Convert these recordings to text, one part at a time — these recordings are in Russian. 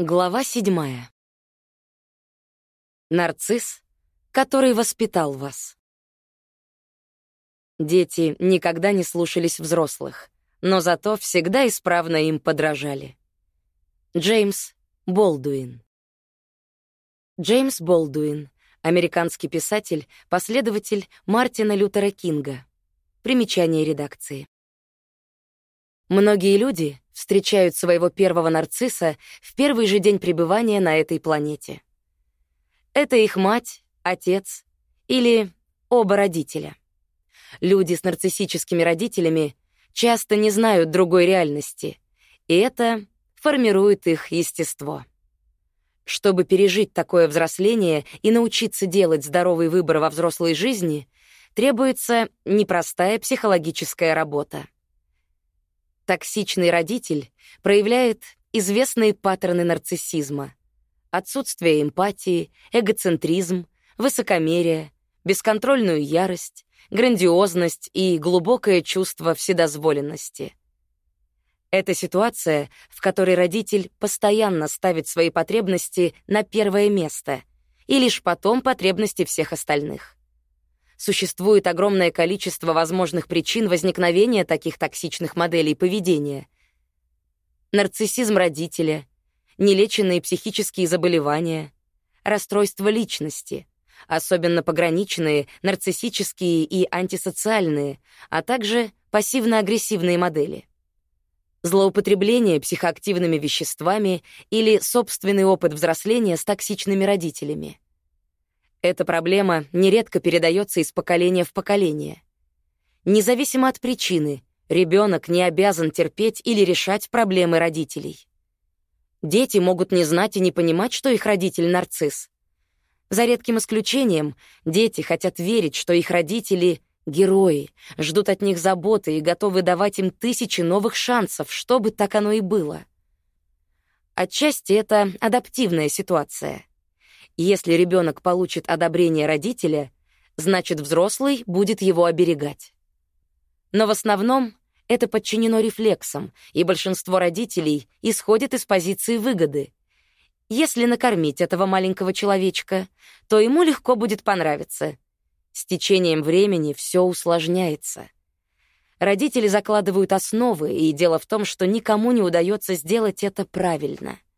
Глава седьмая. Нарцисс, который воспитал вас. Дети никогда не слушались взрослых, но зато всегда исправно им подражали. Джеймс Болдуин. Джеймс Болдуин, американский писатель, последователь Мартина Лютера Кинга. Примечание редакции. Многие люди встречают своего первого нарцисса в первый же день пребывания на этой планете. Это их мать, отец или оба родителя. Люди с нарциссическими родителями часто не знают другой реальности, и это формирует их естество. Чтобы пережить такое взросление и научиться делать здоровый выбор во взрослой жизни, требуется непростая психологическая работа. Токсичный родитель проявляет известные паттерны нарциссизма. Отсутствие эмпатии, эгоцентризм, высокомерие, бесконтрольную ярость, грандиозность и глубокое чувство вседозволенности. Это ситуация, в которой родитель постоянно ставит свои потребности на первое место и лишь потом потребности всех остальных. Существует огромное количество возможных причин возникновения таких токсичных моделей поведения. Нарциссизм родителя, нелеченные психические заболевания, расстройства личности, особенно пограничные, нарциссические и антисоциальные, а также пассивно-агрессивные модели. Злоупотребление психоактивными веществами или собственный опыт взросления с токсичными родителями — эта проблема нередко передается из поколения в поколение. Независимо от причины, ребенок не обязан терпеть или решать проблемы родителей. Дети могут не знать и не понимать, что их родитель — нарцисс. За редким исключением, дети хотят верить, что их родители — герои, ждут от них заботы и готовы давать им тысячи новых шансов, чтобы так оно и было. Отчасти это адаптивная ситуация. Если ребенок получит одобрение родителя, значит, взрослый будет его оберегать. Но в основном это подчинено рефлексам, и большинство родителей исходит из позиции выгоды. Если накормить этого маленького человечка, то ему легко будет понравиться. С течением времени все усложняется. Родители закладывают основы, и дело в том, что никому не удается сделать это правильно —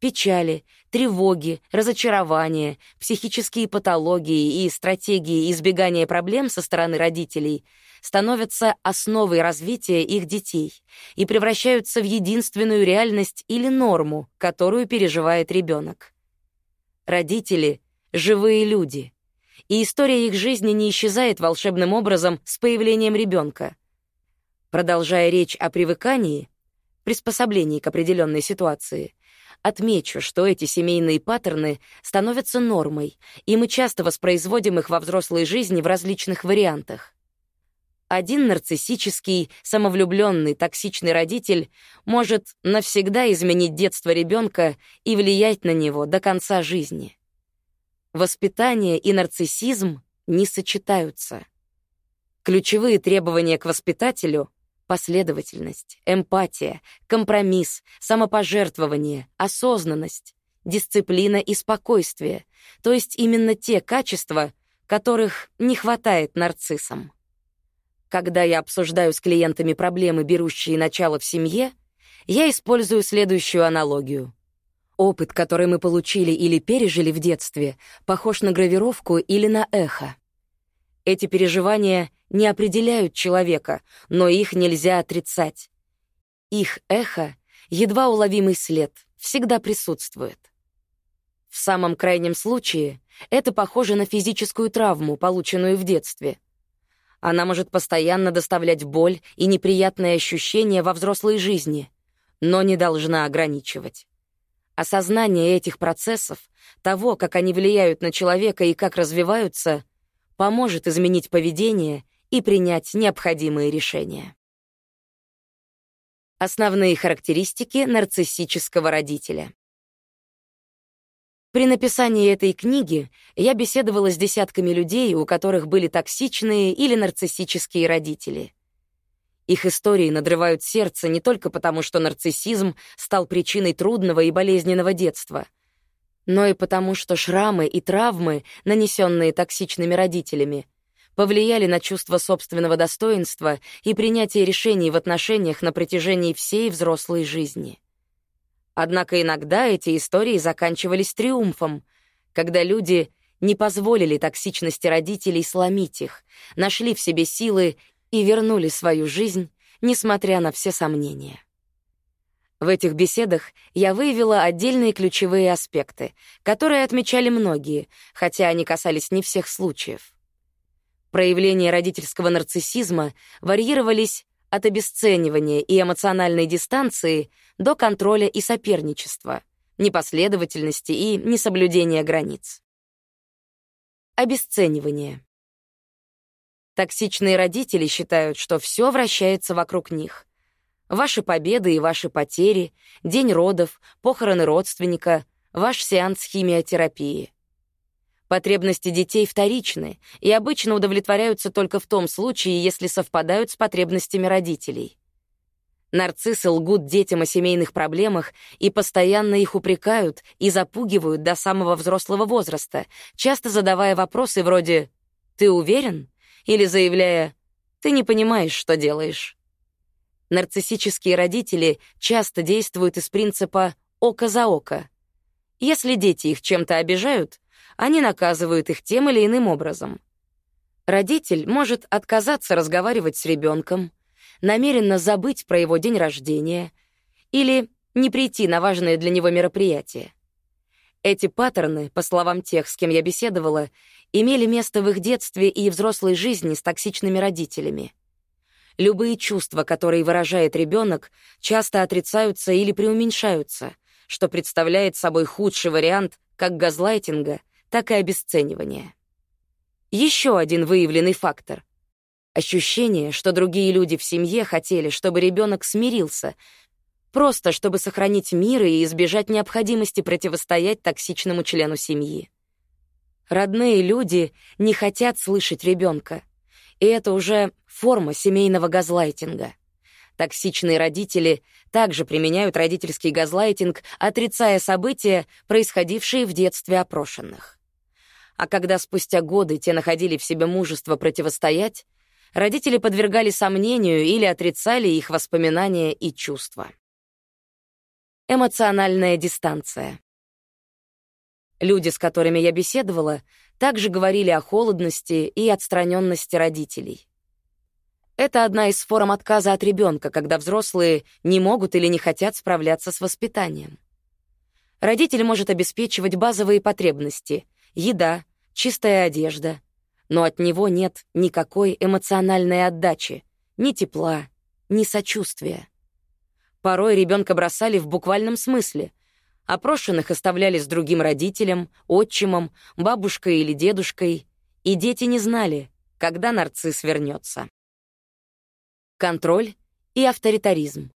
печали, тревоги, разочарования, психические патологии и стратегии избегания проблем со стороны родителей становятся основой развития их детей и превращаются в единственную реальность или норму, которую переживает ребенок. Родители — живые люди, и история их жизни не исчезает волшебным образом с появлением ребенка. Продолжая речь о привыкании, приспособлении к определенной ситуации — Отмечу, что эти семейные паттерны становятся нормой, и мы часто воспроизводим их во взрослой жизни в различных вариантах. Один нарциссический, самовлюбленный, токсичный родитель может навсегда изменить детство ребенка и влиять на него до конца жизни. Воспитание и нарциссизм не сочетаются. Ключевые требования к воспитателю Последовательность, эмпатия, компромисс, самопожертвование, осознанность, дисциплина и спокойствие, то есть именно те качества, которых не хватает нарциссам. Когда я обсуждаю с клиентами проблемы, берущие начало в семье, я использую следующую аналогию. Опыт, который мы получили или пережили в детстве, похож на гравировку или на эхо. Эти переживания не определяют человека, но их нельзя отрицать. Их эхо, едва уловимый след, всегда присутствует. В самом крайнем случае это похоже на физическую травму, полученную в детстве. Она может постоянно доставлять боль и неприятные ощущения во взрослой жизни, но не должна ограничивать. Осознание этих процессов, того, как они влияют на человека и как развиваются, поможет изменить поведение и принять необходимые решения. Основные характеристики нарциссического родителя. При написании этой книги я беседовала с десятками людей, у которых были токсичные или нарциссические родители. Их истории надрывают сердце не только потому, что нарциссизм стал причиной трудного и болезненного детства, но и потому, что шрамы и травмы, нанесенные токсичными родителями, повлияли на чувство собственного достоинства и принятие решений в отношениях на протяжении всей взрослой жизни. Однако иногда эти истории заканчивались триумфом, когда люди не позволили токсичности родителей сломить их, нашли в себе силы и вернули свою жизнь, несмотря на все сомнения. В этих беседах я выявила отдельные ключевые аспекты, которые отмечали многие, хотя они касались не всех случаев. Проявления родительского нарциссизма варьировались от обесценивания и эмоциональной дистанции до контроля и соперничества, непоследовательности и несоблюдения границ. Обесценивание. Токсичные родители считают, что все вращается вокруг них. Ваши победы и ваши потери, день родов, похороны родственника, ваш сеанс химиотерапии. Потребности детей вторичны и обычно удовлетворяются только в том случае, если совпадают с потребностями родителей. Нарциссы лгут детям о семейных проблемах и постоянно их упрекают и запугивают до самого взрослого возраста, часто задавая вопросы вроде «Ты уверен?» или заявляя «Ты не понимаешь, что делаешь». Нарциссические родители часто действуют из принципа «око за око». Если дети их чем-то обижают, они наказывают их тем или иным образом. Родитель может отказаться разговаривать с ребенком, намеренно забыть про его день рождения или не прийти на важное для него мероприятие. Эти паттерны, по словам тех, с кем я беседовала, имели место в их детстве и взрослой жизни с токсичными родителями. Любые чувства, которые выражает ребенок, часто отрицаются или преуменьшаются, что представляет собой худший вариант как газлайтинга, так и обесценивания. Еще один выявленный фактор — ощущение, что другие люди в семье хотели, чтобы ребенок смирился, просто чтобы сохранить мир и избежать необходимости противостоять токсичному члену семьи. Родные люди не хотят слышать ребенка, и это уже форма семейного газлайтинга. Токсичные родители также применяют родительский газлайтинг, отрицая события, происходившие в детстве опрошенных. А когда спустя годы те находили в себе мужество противостоять, родители подвергали сомнению или отрицали их воспоминания и чувства. Эмоциональная дистанция. Люди, с которыми я беседовала, также говорили о холодности и отстраненности родителей. Это одна из форм отказа от ребенка, когда взрослые не могут или не хотят справляться с воспитанием. Родитель может обеспечивать базовые потребности — еда, чистая одежда, но от него нет никакой эмоциональной отдачи, ни тепла, ни сочувствия. Порой ребенка бросали в буквальном смысле, Опрошенных оставляли с другим родителем, отчимом, бабушкой или дедушкой, и дети не знали, когда нарцисс вернется. Контроль и авторитаризм.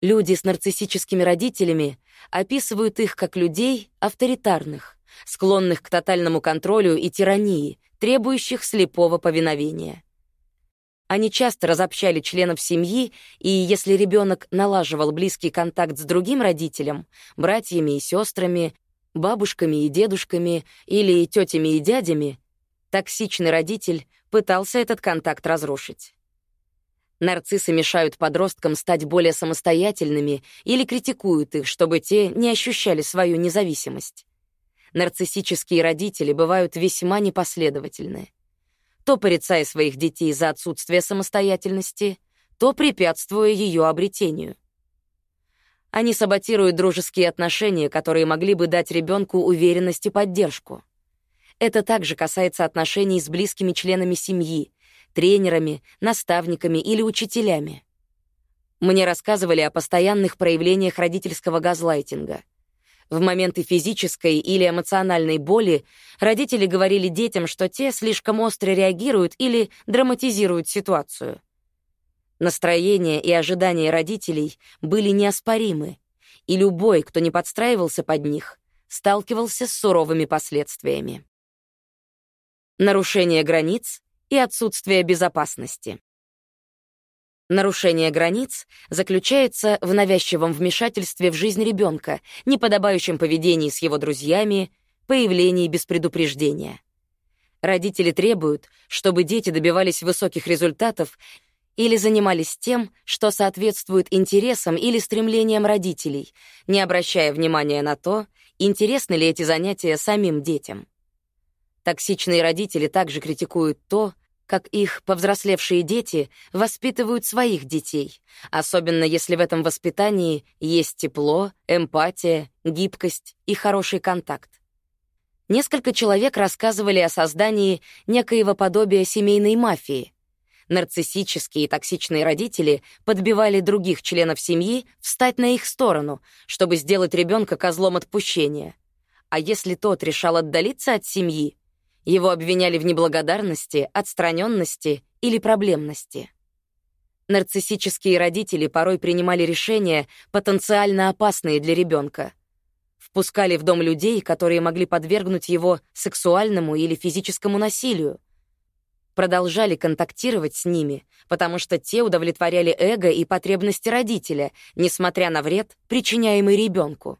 Люди с нарциссическими родителями описывают их как людей авторитарных, склонных к тотальному контролю и тирании, требующих слепого повиновения. Они часто разобщали членов семьи, и если ребенок налаживал близкий контакт с другим родителем, братьями и сестрами, бабушками и дедушками или тетями и дядями, токсичный родитель пытался этот контакт разрушить. Нарциссы мешают подросткам стать более самостоятельными или критикуют их, чтобы те не ощущали свою независимость. Нарциссические родители бывают весьма непоследовательны то порицая своих детей за отсутствие самостоятельности, то препятствуя ее обретению. Они саботируют дружеские отношения, которые могли бы дать ребенку уверенность и поддержку. Это также касается отношений с близкими членами семьи, тренерами, наставниками или учителями. Мне рассказывали о постоянных проявлениях родительского газлайтинга — в моменты физической или эмоциональной боли родители говорили детям, что те слишком остро реагируют или драматизируют ситуацию. Настроение и ожидания родителей были неоспоримы, и любой, кто не подстраивался под них, сталкивался с суровыми последствиями. Нарушение границ и отсутствие безопасности. Нарушение границ заключается в навязчивом вмешательстве в жизнь ребенка, неподобающем поведении с его друзьями, появлении без предупреждения. Родители требуют, чтобы дети добивались высоких результатов или занимались тем, что соответствует интересам или стремлениям родителей, не обращая внимания на то, интересны ли эти занятия самим детям. Токсичные родители также критикуют то, как их повзрослевшие дети воспитывают своих детей, особенно если в этом воспитании есть тепло, эмпатия, гибкость и хороший контакт. Несколько человек рассказывали о создании некоего подобия семейной мафии. Нарциссические и токсичные родители подбивали других членов семьи встать на их сторону, чтобы сделать ребенка козлом отпущения. А если тот решал отдалиться от семьи, его обвиняли в неблагодарности, отстраненности или проблемности. Нарциссические родители порой принимали решения, потенциально опасные для ребенка. Впускали в дом людей, которые могли подвергнуть его сексуальному или физическому насилию. Продолжали контактировать с ними, потому что те удовлетворяли эго и потребности родителя, несмотря на вред, причиняемый ребенку.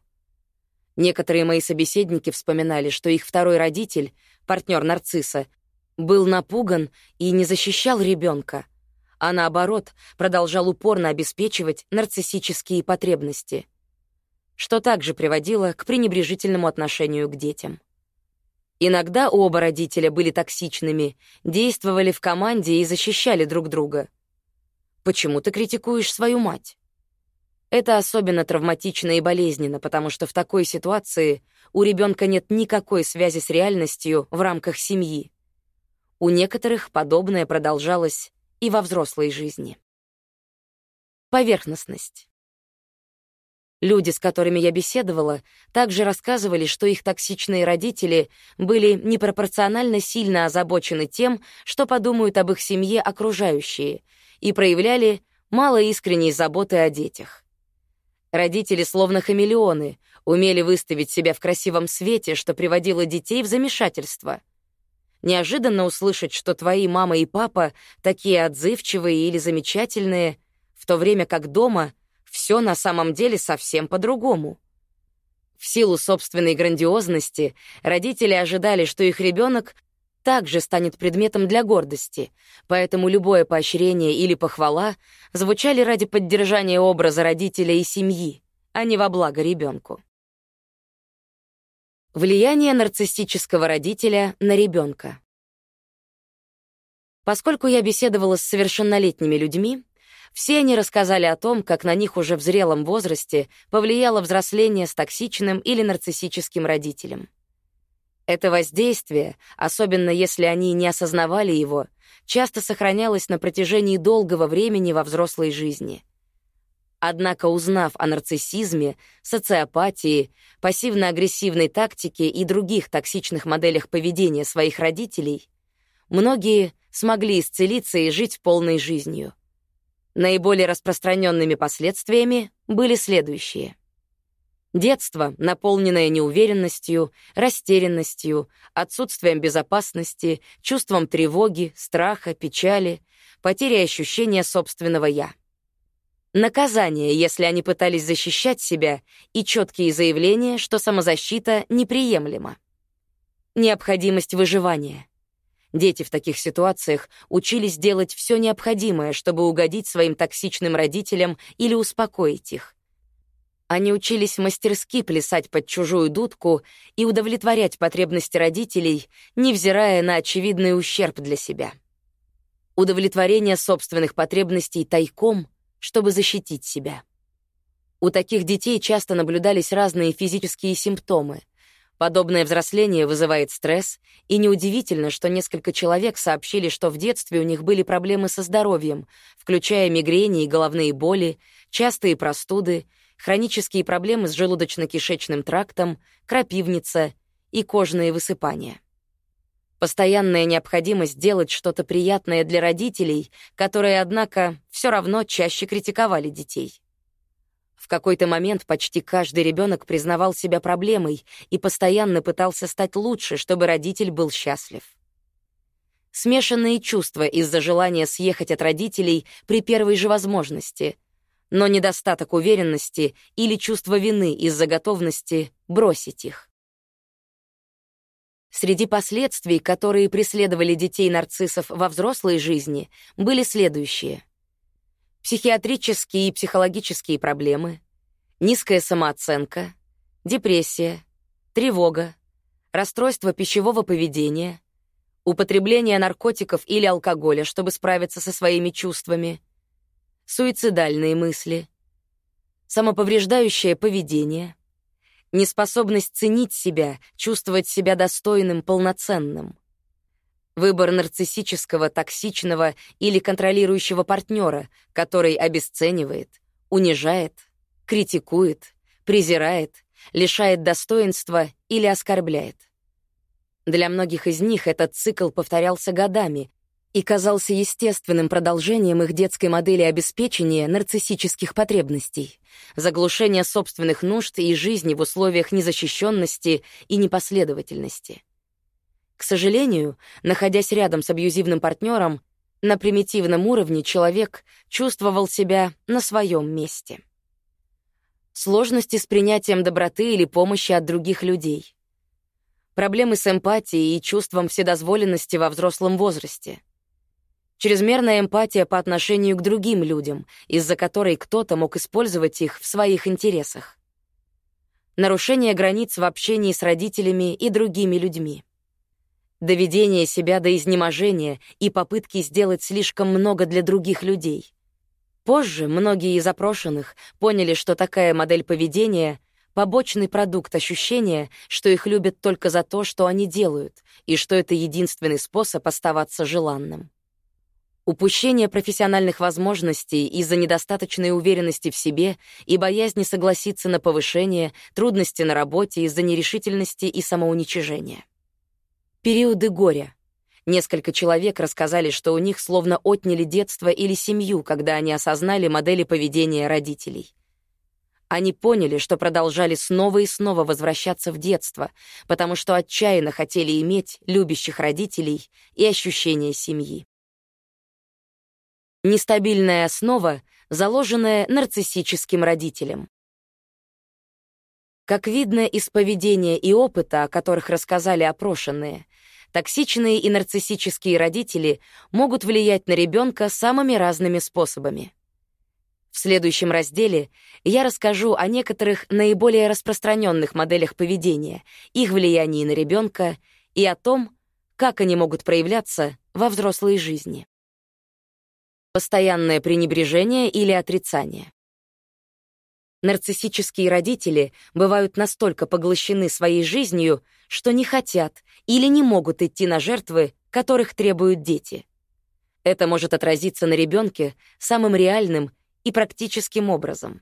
Некоторые мои собеседники вспоминали, что их второй родитель партнер нарцисса, был напуган и не защищал ребенка, а наоборот, продолжал упорно обеспечивать нарциссические потребности, что также приводило к пренебрежительному отношению к детям. Иногда оба родителя были токсичными, действовали в команде и защищали друг друга. Почему ты критикуешь свою мать? Это особенно травматично и болезненно, потому что в такой ситуации у ребенка нет никакой связи с реальностью в рамках семьи. У некоторых подобное продолжалось и во взрослой жизни. Поверхностность. Люди, с которыми я беседовала, также рассказывали, что их токсичные родители были непропорционально сильно озабочены тем, что подумают об их семье окружающие, и проявляли мало искренней заботы о детях. Родители, словно хамелеоны, умели выставить себя в красивом свете, что приводило детей в замешательство. Неожиданно услышать, что твои мама и папа такие отзывчивые или замечательные, в то время как дома все на самом деле совсем по-другому. В силу собственной грандиозности родители ожидали, что их ребенок также станет предметом для гордости, поэтому любое поощрение или похвала звучали ради поддержания образа родителя и семьи, а не во благо ребенку. Влияние нарциссического родителя на ребенка. Поскольку я беседовала с совершеннолетними людьми, все они рассказали о том, как на них уже в зрелом возрасте повлияло взросление с токсичным или нарциссическим родителем. Это воздействие, особенно если они не осознавали его, часто сохранялось на протяжении долгого времени во взрослой жизни. Однако, узнав о нарциссизме, социопатии, пассивно-агрессивной тактике и других токсичных моделях поведения своих родителей, многие смогли исцелиться и жить полной жизнью. Наиболее распространенными последствиями были следующие — Детство, наполненное неуверенностью, растерянностью, отсутствием безопасности, чувством тревоги, страха, печали, потерей ощущения собственного «я». Наказание, если они пытались защищать себя, и четкие заявления, что самозащита неприемлема. Необходимость выживания. Дети в таких ситуациях учились делать все необходимое, чтобы угодить своим токсичным родителям или успокоить их. Они учились мастерски плясать под чужую дудку и удовлетворять потребности родителей, невзирая на очевидный ущерб для себя. Удовлетворение собственных потребностей тайком, чтобы защитить себя. У таких детей часто наблюдались разные физические симптомы. Подобное взросление вызывает стресс, и неудивительно, что несколько человек сообщили, что в детстве у них были проблемы со здоровьем, включая мигрени и головные боли, частые простуды, хронические проблемы с желудочно-кишечным трактом, крапивница и кожные высыпания. Постоянная необходимость делать что-то приятное для родителей, которые, однако, все равно чаще критиковали детей. В какой-то момент почти каждый ребенок признавал себя проблемой и постоянно пытался стать лучше, чтобы родитель был счастлив. смешанные чувства из-за желания съехать от родителей при первой же возможности, но недостаток уверенности или чувство вины из-за готовности бросить их. Среди последствий, которые преследовали детей-нарциссов во взрослой жизни, были следующие. Психиатрические и психологические проблемы, низкая самооценка, депрессия, тревога, расстройство пищевого поведения, употребление наркотиков или алкоголя, чтобы справиться со своими чувствами, суицидальные мысли, самоповреждающее поведение — неспособность ценить себя, чувствовать себя достойным, полноценным. Выбор нарциссического, токсичного или контролирующего партнера, который обесценивает, унижает, критикует, презирает, лишает достоинства или оскорбляет. Для многих из них этот цикл повторялся годами, и казался естественным продолжением их детской модели обеспечения нарциссических потребностей, заглушения собственных нужд и жизни в условиях незащищенности и непоследовательности. К сожалению, находясь рядом с абьюзивным партнером, на примитивном уровне человек чувствовал себя на своем месте. Сложности с принятием доброты или помощи от других людей. Проблемы с эмпатией и чувством вседозволенности во взрослом возрасте — чрезмерная эмпатия по отношению к другим людям, из-за которой кто-то мог использовать их в своих интересах. Нарушение границ в общении с родителями и другими людьми. Доведение себя до изнеможения и попытки сделать слишком много для других людей. Позже многие из опрошенных поняли, что такая модель поведения — побочный продукт ощущения, что их любят только за то, что они делают, и что это единственный способ оставаться желанным. Упущение профессиональных возможностей из-за недостаточной уверенности в себе и боязни согласиться на повышение, трудности на работе из-за нерешительности и самоуничижения. Периоды горя. Несколько человек рассказали, что у них словно отняли детство или семью, когда они осознали модели поведения родителей. Они поняли, что продолжали снова и снова возвращаться в детство, потому что отчаянно хотели иметь любящих родителей и ощущение семьи. Нестабильная основа, заложенная нарциссическим родителем. Как видно из поведения и опыта, о которых рассказали опрошенные, токсичные и нарциссические родители могут влиять на ребенка самыми разными способами. В следующем разделе я расскажу о некоторых наиболее распространенных моделях поведения, их влиянии на ребенка и о том, как они могут проявляться во взрослой жизни постоянное пренебрежение или отрицание. Нарциссические родители бывают настолько поглощены своей жизнью, что не хотят или не могут идти на жертвы, которых требуют дети. Это может отразиться на ребенке самым реальным и практическим образом.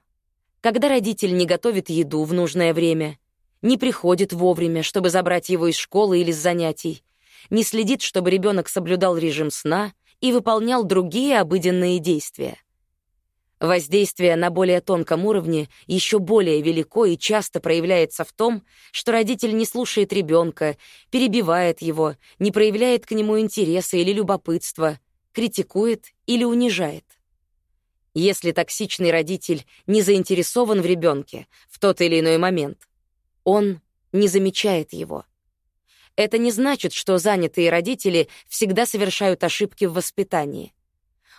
Когда родитель не готовит еду в нужное время, не приходит вовремя, чтобы забрать его из школы или с занятий, не следит, чтобы ребенок соблюдал режим сна и выполнял другие обыденные действия. Воздействие на более тонком уровне еще более велико и часто проявляется в том, что родитель не слушает ребенка, перебивает его, не проявляет к нему интереса или любопытства, критикует или унижает. Если токсичный родитель не заинтересован в ребенке в тот или иной момент, он не замечает его. Это не значит, что занятые родители всегда совершают ошибки в воспитании.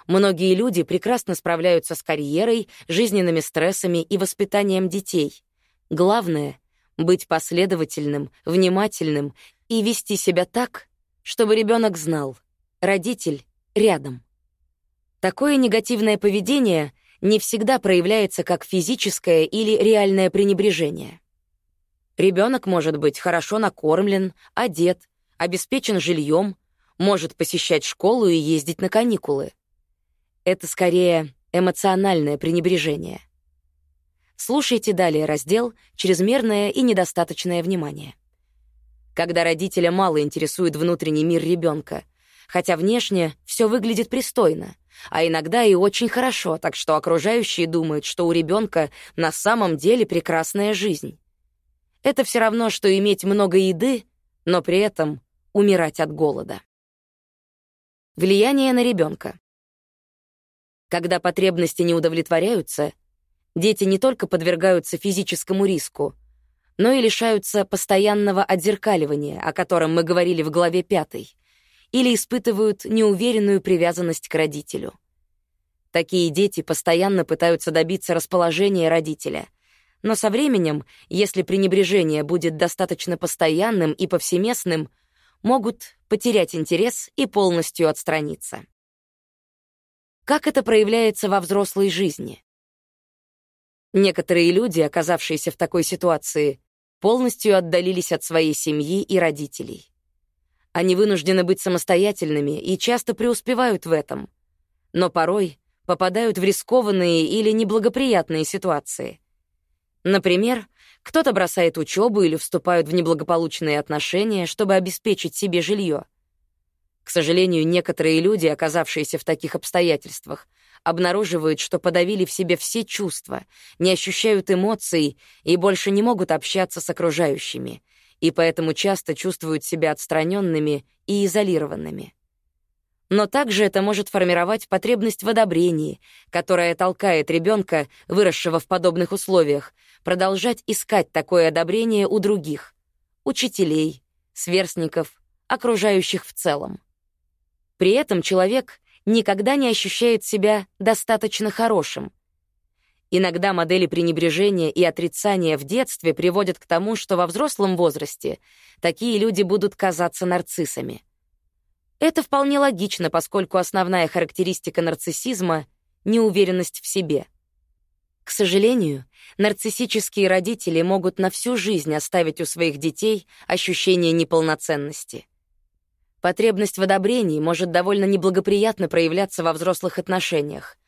Многие люди прекрасно справляются с карьерой, жизненными стрессами и воспитанием детей. Главное — быть последовательным, внимательным и вести себя так, чтобы ребенок знал — родитель рядом. Такое негативное поведение не всегда проявляется как физическое или реальное пренебрежение. Ребенок может быть хорошо накормлен, одет, обеспечен жильем, может посещать школу и ездить на каникулы. Это скорее эмоциональное пренебрежение. Слушайте далее раздел «Чрезмерное и недостаточное внимание». Когда родителя мало интересует внутренний мир ребенка, хотя внешне все выглядит пристойно, а иногда и очень хорошо, так что окружающие думают, что у ребенка на самом деле прекрасная жизнь. Это все равно, что иметь много еды, но при этом умирать от голода. Влияние на ребенка. Когда потребности не удовлетворяются, дети не только подвергаются физическому риску, но и лишаются постоянного отзеркаливания, о котором мы говорили в главе 5, или испытывают неуверенную привязанность к родителю. Такие дети постоянно пытаются добиться расположения родителя, но со временем, если пренебрежение будет достаточно постоянным и повсеместным, могут потерять интерес и полностью отстраниться. Как это проявляется во взрослой жизни? Некоторые люди, оказавшиеся в такой ситуации, полностью отдалились от своей семьи и родителей. Они вынуждены быть самостоятельными и часто преуспевают в этом, но порой попадают в рискованные или неблагоприятные ситуации. Например, кто-то бросает учебу или вступает в неблагополучные отношения, чтобы обеспечить себе жилье. К сожалению, некоторые люди, оказавшиеся в таких обстоятельствах, обнаруживают, что подавили в себе все чувства, не ощущают эмоций и больше не могут общаться с окружающими, и поэтому часто чувствуют себя отстраненными и изолированными. Но также это может формировать потребность в одобрении, которая толкает ребенка, выросшего в подобных условиях, продолжать искать такое одобрение у других — учителей, сверстников, окружающих в целом. При этом человек никогда не ощущает себя достаточно хорошим. Иногда модели пренебрежения и отрицания в детстве приводят к тому, что во взрослом возрасте такие люди будут казаться нарциссами. Это вполне логично, поскольку основная характеристика нарциссизма — неуверенность в себе. К сожалению, нарциссические родители могут на всю жизнь оставить у своих детей ощущение неполноценности. Потребность в одобрении может довольно неблагоприятно проявляться во взрослых отношениях.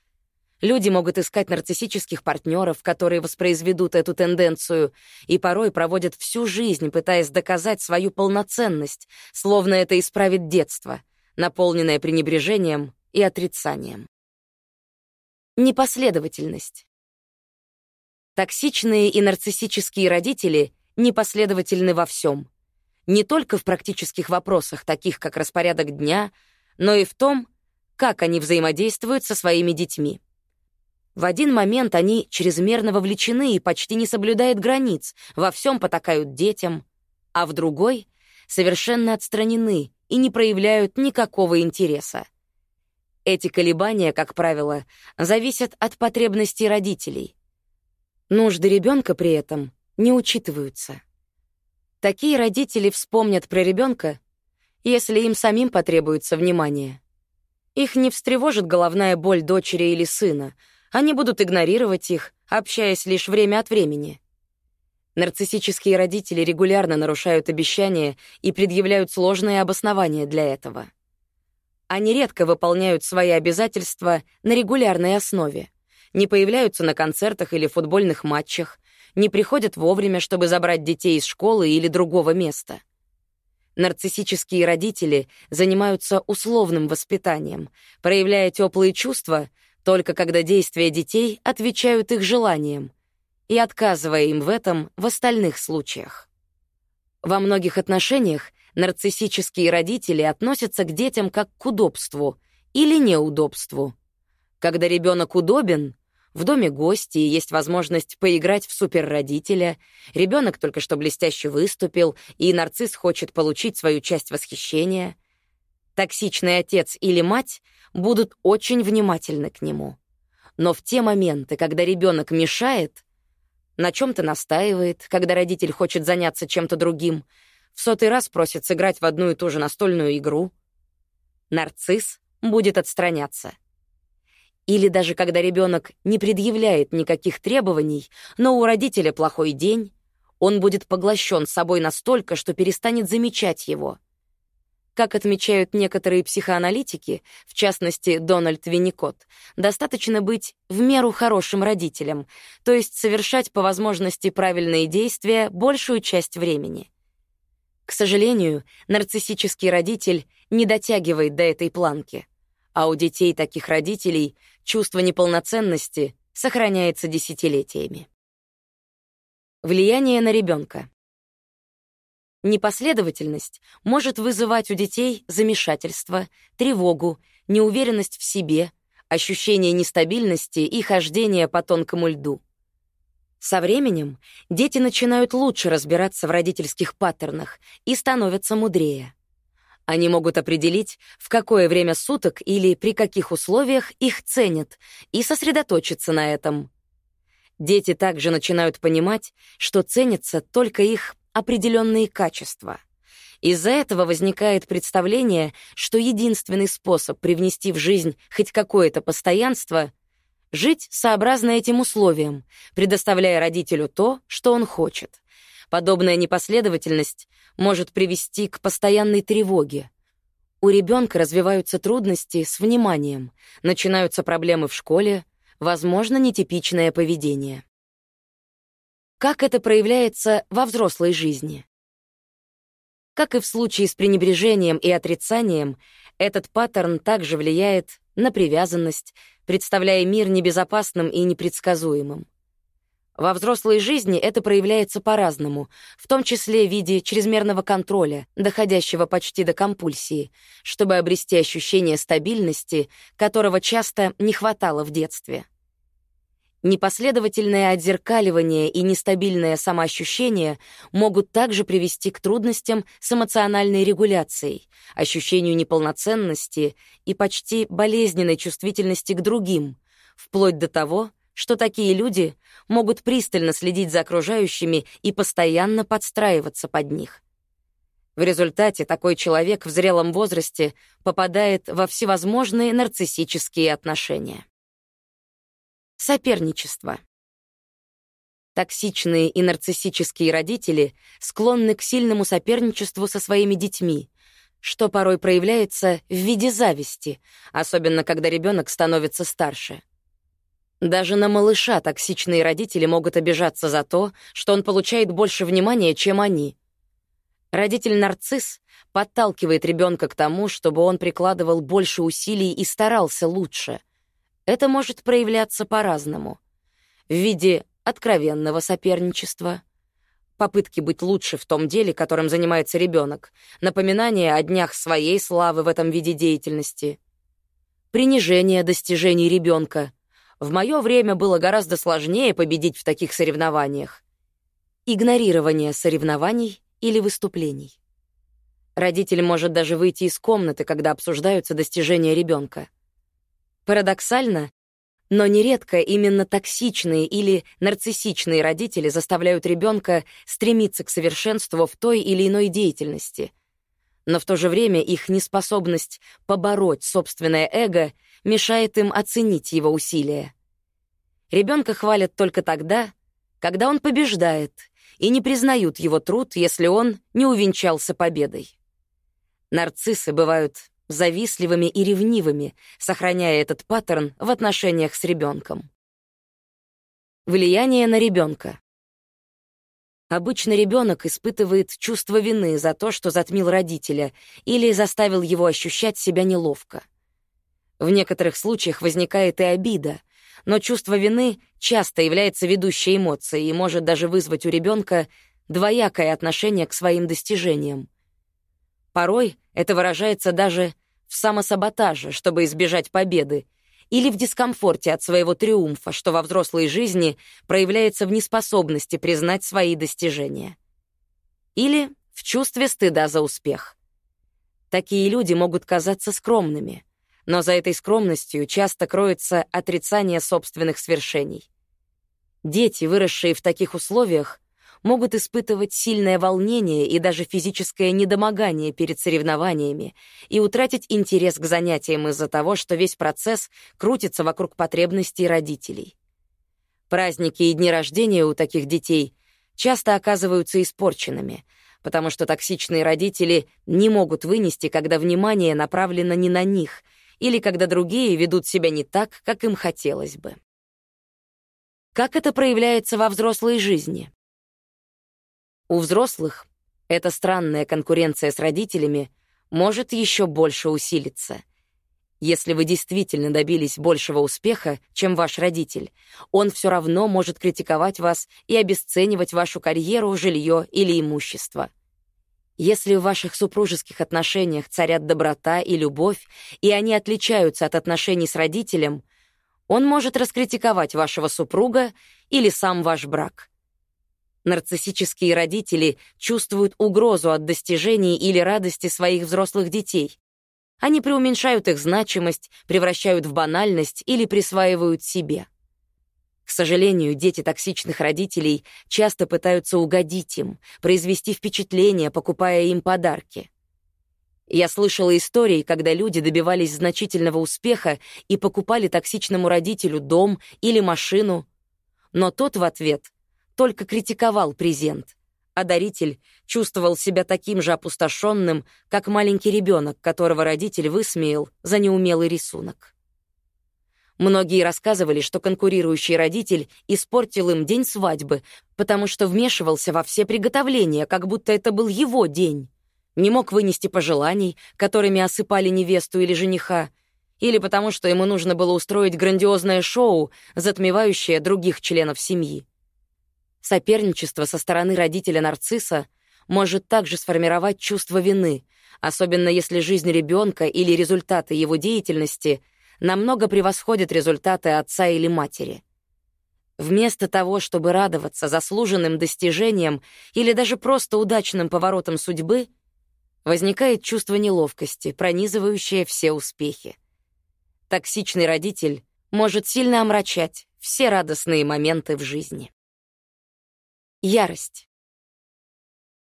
Люди могут искать нарциссических партнеров, которые воспроизведут эту тенденцию, и порой проводят всю жизнь, пытаясь доказать свою полноценность, словно это исправит детство, наполненное пренебрежением и отрицанием. Непоследовательность. Токсичные и нарциссические родители непоследовательны во всем — не только в практических вопросах, таких как распорядок дня, но и в том, как они взаимодействуют со своими детьми. В один момент они чрезмерно вовлечены и почти не соблюдают границ, во всем потакают детям, а в другой — совершенно отстранены и не проявляют никакого интереса. Эти колебания, как правило, зависят от потребностей родителей. Нужды ребенка при этом не учитываются. Такие родители вспомнят про ребенка, если им самим потребуется внимание. Их не встревожит головная боль дочери или сына, они будут игнорировать их, общаясь лишь время от времени. Нарциссические родители регулярно нарушают обещания и предъявляют сложные обоснования для этого. Они редко выполняют свои обязательства на регулярной основе, не появляются на концертах или футбольных матчах, не приходят вовремя, чтобы забрать детей из школы или другого места. Нарциссические родители занимаются условным воспитанием, проявляя теплые чувства только когда действия детей отвечают их желаниям и отказывая им в этом в остальных случаях. Во многих отношениях нарциссические родители относятся к детям как к удобству или неудобству. Когда ребенок удобен, в доме гости, есть возможность поиграть в суперродителя, ребенок только что блестяще выступил, и нарцисс хочет получить свою часть восхищения. Токсичный отец или мать будут очень внимательны к нему. Но в те моменты, когда ребенок мешает, на чем-то настаивает, когда родитель хочет заняться чем-то другим, в сотый раз просит сыграть в одну и ту же настольную игру, нарцисс будет отстраняться. Или даже когда ребенок не предъявляет никаких требований, но у родителя плохой день, он будет поглощен собой настолько, что перестанет замечать его. Как отмечают некоторые психоаналитики, в частности Дональд Винникот, достаточно быть в меру хорошим родителем, то есть совершать по возможности правильные действия большую часть времени. К сожалению, нарциссический родитель не дотягивает до этой планки — а у детей таких родителей чувство неполноценности сохраняется десятилетиями. Влияние на ребенка. Непоследовательность может вызывать у детей замешательство, тревогу, неуверенность в себе, ощущение нестабильности и хождение по тонкому льду. Со временем дети начинают лучше разбираться в родительских паттернах и становятся мудрее. Они могут определить, в какое время суток или при каких условиях их ценят, и сосредоточиться на этом. Дети также начинают понимать, что ценятся только их определенные качества. Из-за этого возникает представление, что единственный способ привнести в жизнь хоть какое-то постоянство — жить сообразно этим условиям, предоставляя родителю то, что он хочет. Подобная непоследовательность может привести к постоянной тревоге. У ребенка развиваются трудности с вниманием, начинаются проблемы в школе, возможно, нетипичное поведение. Как это проявляется во взрослой жизни? Как и в случае с пренебрежением и отрицанием, этот паттерн также влияет на привязанность, представляя мир небезопасным и непредсказуемым. Во взрослой жизни это проявляется по-разному, в том числе в виде чрезмерного контроля, доходящего почти до компульсии, чтобы обрести ощущение стабильности, которого часто не хватало в детстве. Непоследовательное отзеркаливание и нестабильное самоощущение могут также привести к трудностям с эмоциональной регуляцией, ощущению неполноценности и почти болезненной чувствительности к другим, вплоть до того, что такие люди могут пристально следить за окружающими и постоянно подстраиваться под них. В результате такой человек в зрелом возрасте попадает во всевозможные нарциссические отношения. Соперничество. Токсичные и нарциссические родители склонны к сильному соперничеству со своими детьми, что порой проявляется в виде зависти, особенно когда ребенок становится старше. Даже на малыша токсичные родители могут обижаться за то, что он получает больше внимания, чем они. Родитель-нарцисс подталкивает ребенка к тому, чтобы он прикладывал больше усилий и старался лучше. Это может проявляться по-разному. В виде откровенного соперничества, попытки быть лучше в том деле, которым занимается ребенок, напоминание о днях своей славы в этом виде деятельности, принижение достижений ребенка — в мое время было гораздо сложнее победить в таких соревнованиях. Игнорирование соревнований или выступлений. Родитель может даже выйти из комнаты, когда обсуждаются достижения ребенка. Парадоксально, но нередко именно токсичные или нарциссичные родители заставляют ребенка стремиться к совершенству в той или иной деятельности. Но в то же время их неспособность побороть собственное эго мешает им оценить его усилия. Ребенка хвалят только тогда, когда он побеждает, и не признают его труд, если он не увенчался победой. Нарциссы бывают завистливыми и ревнивыми, сохраняя этот паттерн в отношениях с ребенком. Влияние на ребенка. Обычно ребенок испытывает чувство вины за то, что затмил родителя или заставил его ощущать себя неловко. В некоторых случаях возникает и обида, но чувство вины часто является ведущей эмоцией и может даже вызвать у ребенка двоякое отношение к своим достижениям. Порой это выражается даже в самосаботаже, чтобы избежать победы, или в дискомфорте от своего триумфа, что во взрослой жизни проявляется в неспособности признать свои достижения. Или в чувстве стыда за успех. Такие люди могут казаться скромными — но за этой скромностью часто кроется отрицание собственных свершений. Дети, выросшие в таких условиях, могут испытывать сильное волнение и даже физическое недомогание перед соревнованиями и утратить интерес к занятиям из-за того, что весь процесс крутится вокруг потребностей родителей. Праздники и дни рождения у таких детей часто оказываются испорченными, потому что токсичные родители не могут вынести, когда внимание направлено не на них — или когда другие ведут себя не так, как им хотелось бы. Как это проявляется во взрослой жизни? У взрослых эта странная конкуренция с родителями может еще больше усилиться. Если вы действительно добились большего успеха, чем ваш родитель, он все равно может критиковать вас и обесценивать вашу карьеру, жилье или имущество. Если в ваших супружеских отношениях царят доброта и любовь, и они отличаются от отношений с родителем, он может раскритиковать вашего супруга или сам ваш брак. Нарциссические родители чувствуют угрозу от достижений или радости своих взрослых детей. Они преуменьшают их значимость, превращают в банальность или присваивают себе. К сожалению, дети токсичных родителей часто пытаются угодить им, произвести впечатление, покупая им подарки. Я слышала истории, когда люди добивались значительного успеха и покупали токсичному родителю дом или машину, но тот в ответ только критиковал презент, а даритель чувствовал себя таким же опустошенным, как маленький ребенок, которого родитель высмеял за неумелый рисунок. Многие рассказывали, что конкурирующий родитель испортил им день свадьбы, потому что вмешивался во все приготовления, как будто это был его день. Не мог вынести пожеланий, которыми осыпали невесту или жениха, или потому что ему нужно было устроить грандиозное шоу, затмевающее других членов семьи. Соперничество со стороны родителя нарцисса может также сформировать чувство вины, особенно если жизнь ребенка или результаты его деятельности намного превосходят результаты отца или матери. Вместо того, чтобы радоваться заслуженным достижениям или даже просто удачным поворотом судьбы, возникает чувство неловкости, пронизывающее все успехи. Токсичный родитель может сильно омрачать все радостные моменты в жизни. Ярость.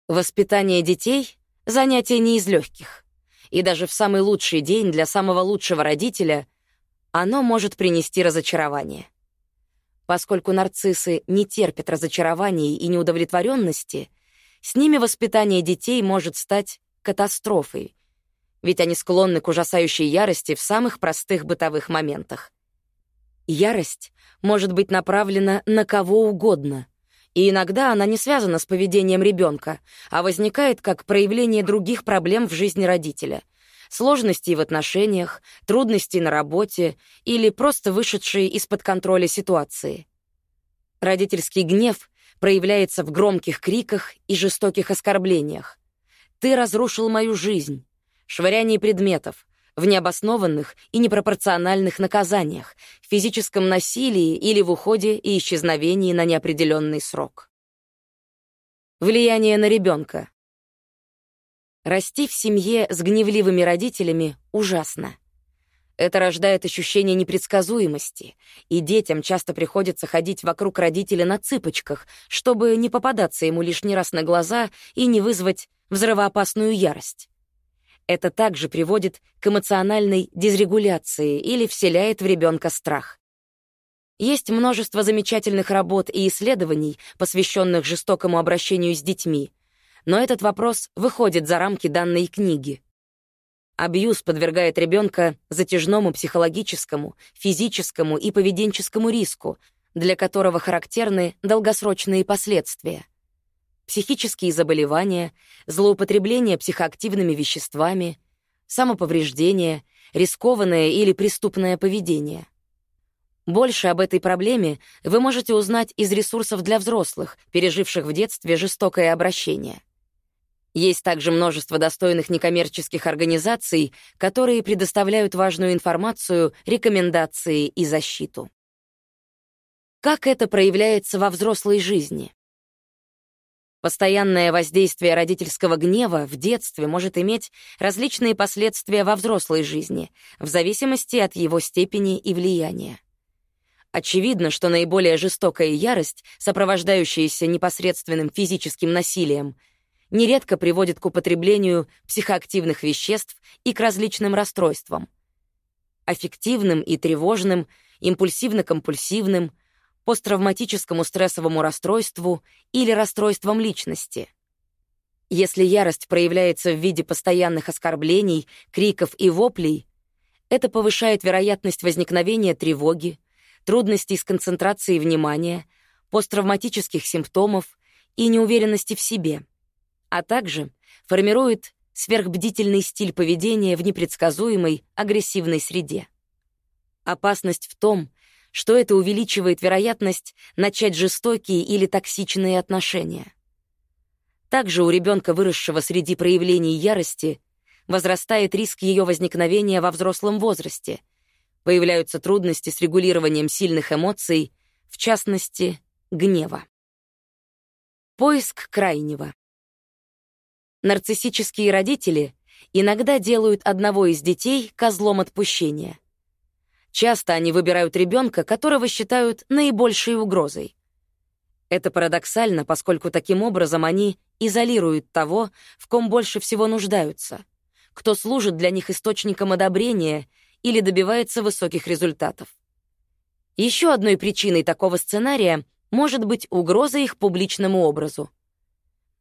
Воспитание детей — занятие не из легких. И даже в самый лучший день для самого лучшего родителя оно может принести разочарование. Поскольку нарциссы не терпят разочарований и неудовлетворенности, с ними воспитание детей может стать катастрофой, ведь они склонны к ужасающей ярости в самых простых бытовых моментах. Ярость может быть направлена на кого угодно, и иногда она не связана с поведением ребенка, а возникает как проявление других проблем в жизни родителя — сложностей в отношениях, трудностей на работе или просто вышедшие из-под контроля ситуации. Родительский гнев проявляется в громких криках и жестоких оскорблениях. «Ты разрушил мою жизнь», швырянии предметов, в необоснованных и непропорциональных наказаниях, физическом насилии или в уходе и исчезновении на неопределенный срок. Влияние на ребенка. Расти в семье с гневливыми родителями ужасно. Это рождает ощущение непредсказуемости, и детям часто приходится ходить вокруг родителя на цыпочках, чтобы не попадаться ему лишний раз на глаза и не вызвать взрывоопасную ярость. Это также приводит к эмоциональной дисрегуляции или вселяет в ребенка страх. Есть множество замечательных работ и исследований, посвященных жестокому обращению с детьми — но этот вопрос выходит за рамки данной книги. Абьюз подвергает ребенка затяжному психологическому, физическому и поведенческому риску, для которого характерны долгосрочные последствия. Психические заболевания, злоупотребление психоактивными веществами, самоповреждение, рискованное или преступное поведение. Больше об этой проблеме вы можете узнать из ресурсов для взрослых, переживших в детстве жестокое обращение. Есть также множество достойных некоммерческих организаций, которые предоставляют важную информацию, рекомендации и защиту. Как это проявляется во взрослой жизни? Постоянное воздействие родительского гнева в детстве может иметь различные последствия во взрослой жизни, в зависимости от его степени и влияния. Очевидно, что наиболее жестокая ярость, сопровождающаяся непосредственным физическим насилием — нередко приводит к употреблению психоактивных веществ и к различным расстройствам. Аффективным и тревожным, импульсивно-компульсивным, посттравматическому стрессовому расстройству или расстройствам личности. Если ярость проявляется в виде постоянных оскорблений, криков и воплей, это повышает вероятность возникновения тревоги, трудностей с концентрацией внимания, посттравматических симптомов и неуверенности в себе — а также формирует сверхбдительный стиль поведения в непредсказуемой, агрессивной среде. Опасность в том, что это увеличивает вероятность начать жестокие или токсичные отношения. Также у ребенка, выросшего среди проявлений ярости, возрастает риск ее возникновения во взрослом возрасте. Появляются трудности с регулированием сильных эмоций, в частности, гнева. Поиск крайнего. Нарциссические родители иногда делают одного из детей козлом отпущения. Часто они выбирают ребенка, которого считают наибольшей угрозой. Это парадоксально, поскольку таким образом они изолируют того, в ком больше всего нуждаются, кто служит для них источником одобрения или добивается высоких результатов. Еще одной причиной такого сценария может быть угроза их публичному образу.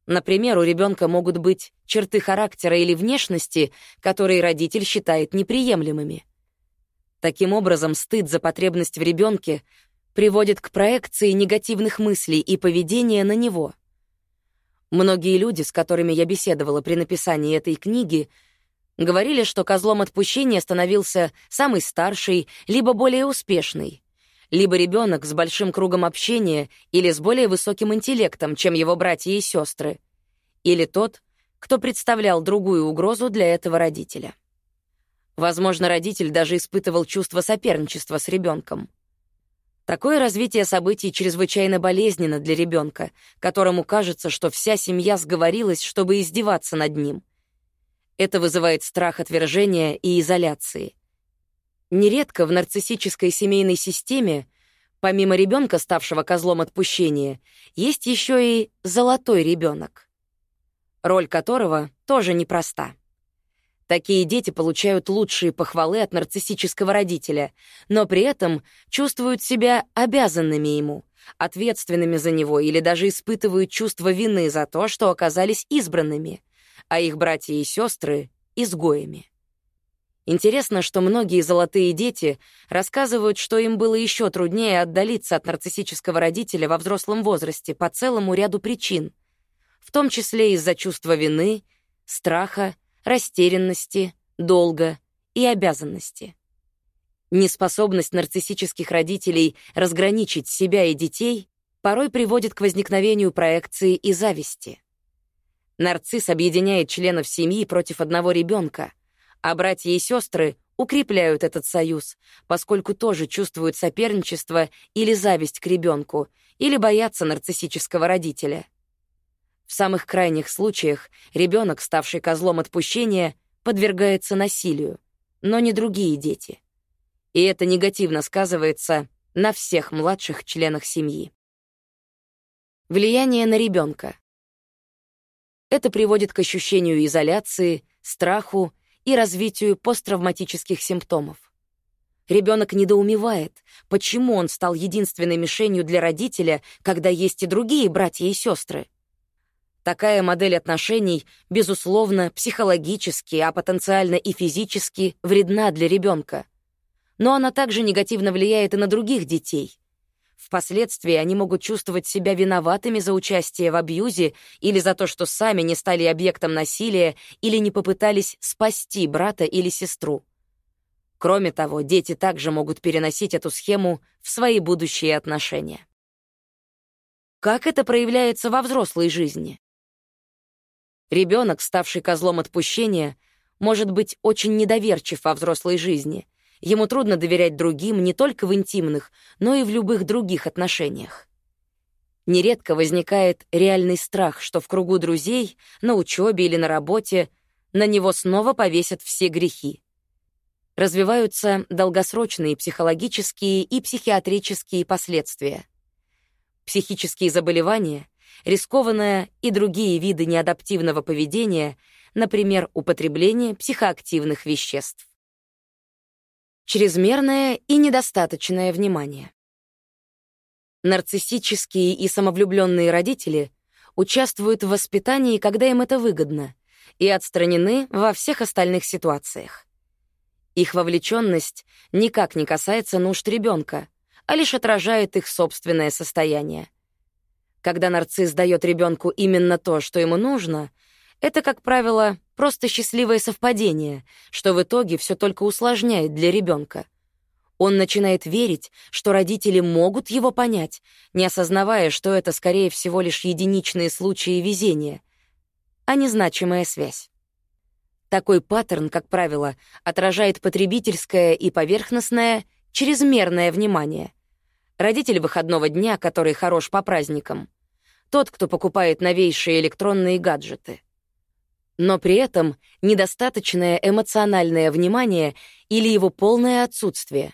Например, у ребенка могут быть черты характера или внешности, которые родитель считает неприемлемыми. Таким образом, стыд за потребность в ребенке приводит к проекции негативных мыслей и поведения на него. Многие люди, с которыми я беседовала при написании этой книги, говорили, что козлом отпущения становился самый старший, либо более успешный, либо ребенок с большим кругом общения или с более высоким интеллектом, чем его братья и сестры, или тот, кто представлял другую угрозу для этого родителя. Возможно, родитель даже испытывал чувство соперничества с ребенком. Такое развитие событий чрезвычайно болезненно для ребенка, которому кажется, что вся семья сговорилась, чтобы издеваться над ним. Это вызывает страх отвержения и изоляции. Нередко в нарциссической семейной системе, помимо ребенка, ставшего козлом отпущения, есть еще и золотой ребенок, роль которого тоже непроста. Такие дети получают лучшие похвалы от нарциссического родителя, но при этом чувствуют себя обязанными ему, ответственными за него или даже испытывают чувство вины за то, что оказались избранными, а их братья и сестры — изгоями. Интересно, что многие золотые дети рассказывают, что им было еще труднее отдалиться от нарциссического родителя во взрослом возрасте по целому ряду причин, в том числе из-за чувства вины, страха, растерянности, долга и обязанности. Неспособность нарциссических родителей разграничить себя и детей порой приводит к возникновению проекции и зависти. Нарцисс объединяет членов семьи против одного ребенка, а братья и сестры укрепляют этот союз, поскольку тоже чувствуют соперничество или зависть к ребенку, или боятся нарциссического родителя. В самых крайних случаях ребенок, ставший козлом отпущения, подвергается насилию, но не другие дети. И это негативно сказывается на всех младших членах семьи. Влияние на ребенка. Это приводит к ощущению изоляции, страху и развитию посттравматических симптомов. Ребенок недоумевает, почему он стал единственной мишенью для родителя, когда есть и другие братья и сестры. Такая модель отношений, безусловно, психологически, а потенциально и физически вредна для ребенка. Но она также негативно влияет и на других детей. Впоследствии они могут чувствовать себя виноватыми за участие в абьюзе или за то, что сами не стали объектом насилия или не попытались спасти брата или сестру. Кроме того, дети также могут переносить эту схему в свои будущие отношения. Как это проявляется во взрослой жизни? Ребенок, ставший козлом отпущения, может быть очень недоверчив во взрослой жизни. Ему трудно доверять другим не только в интимных, но и в любых других отношениях. Нередко возникает реальный страх, что в кругу друзей, на учебе или на работе на него снова повесят все грехи. Развиваются долгосрочные психологические и психиатрические последствия. Психические заболевания — рискованное и другие виды неадаптивного поведения, например, употребление психоактивных веществ. Чрезмерное и недостаточное внимание. Нарциссические и самовлюбленные родители участвуют в воспитании, когда им это выгодно, и отстранены во всех остальных ситуациях. Их вовлеченность никак не касается нужд ребенка, а лишь отражает их собственное состояние. Когда нарцисс дает ребенку именно то, что ему нужно, это, как правило, просто счастливое совпадение, что в итоге все только усложняет для ребенка. Он начинает верить, что родители могут его понять, не осознавая, что это, скорее всего, лишь единичные случаи везения, а не значимая связь. Такой паттерн, как правило, отражает потребительское и поверхностное, чрезмерное внимание. Родитель выходного дня, который хорош по праздникам. Тот, кто покупает новейшие электронные гаджеты. Но при этом недостаточное эмоциональное внимание или его полное отсутствие.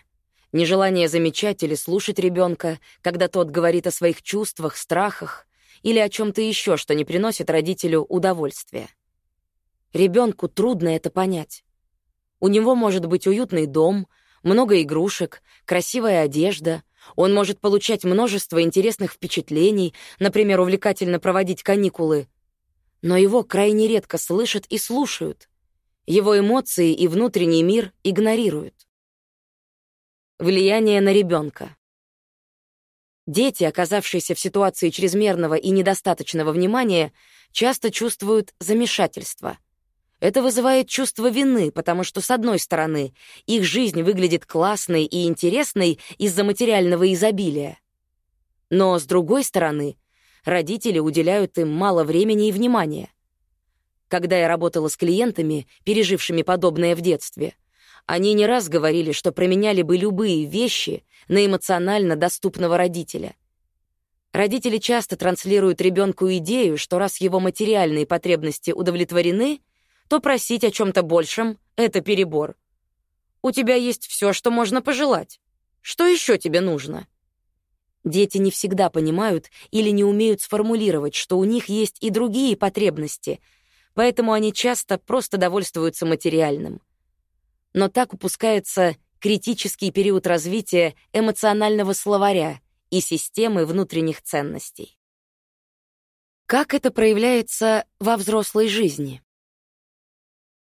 Нежелание замечать или слушать ребенка, когда тот говорит о своих чувствах, страхах или о чем-то еще, что не приносит родителю удовольствия. Ребенку трудно это понять. У него может быть уютный дом, много игрушек, красивая одежда. Он может получать множество интересных впечатлений, например, увлекательно проводить каникулы. Но его крайне редко слышат и слушают. Его эмоции и внутренний мир игнорируют. Влияние на ребенка. Дети, оказавшиеся в ситуации чрезмерного и недостаточного внимания, часто чувствуют замешательство — это вызывает чувство вины, потому что, с одной стороны, их жизнь выглядит классной и интересной из-за материального изобилия. Но, с другой стороны, родители уделяют им мало времени и внимания. Когда я работала с клиентами, пережившими подобное в детстве, они не раз говорили, что променяли бы любые вещи на эмоционально доступного родителя. Родители часто транслируют ребенку идею, что раз его материальные потребности удовлетворены — то просить о чем-то большем — это перебор. У тебя есть все, что можно пожелать. Что еще тебе нужно? Дети не всегда понимают или не умеют сформулировать, что у них есть и другие потребности, поэтому они часто просто довольствуются материальным. Но так упускается критический период развития эмоционального словаря и системы внутренних ценностей. Как это проявляется во взрослой жизни?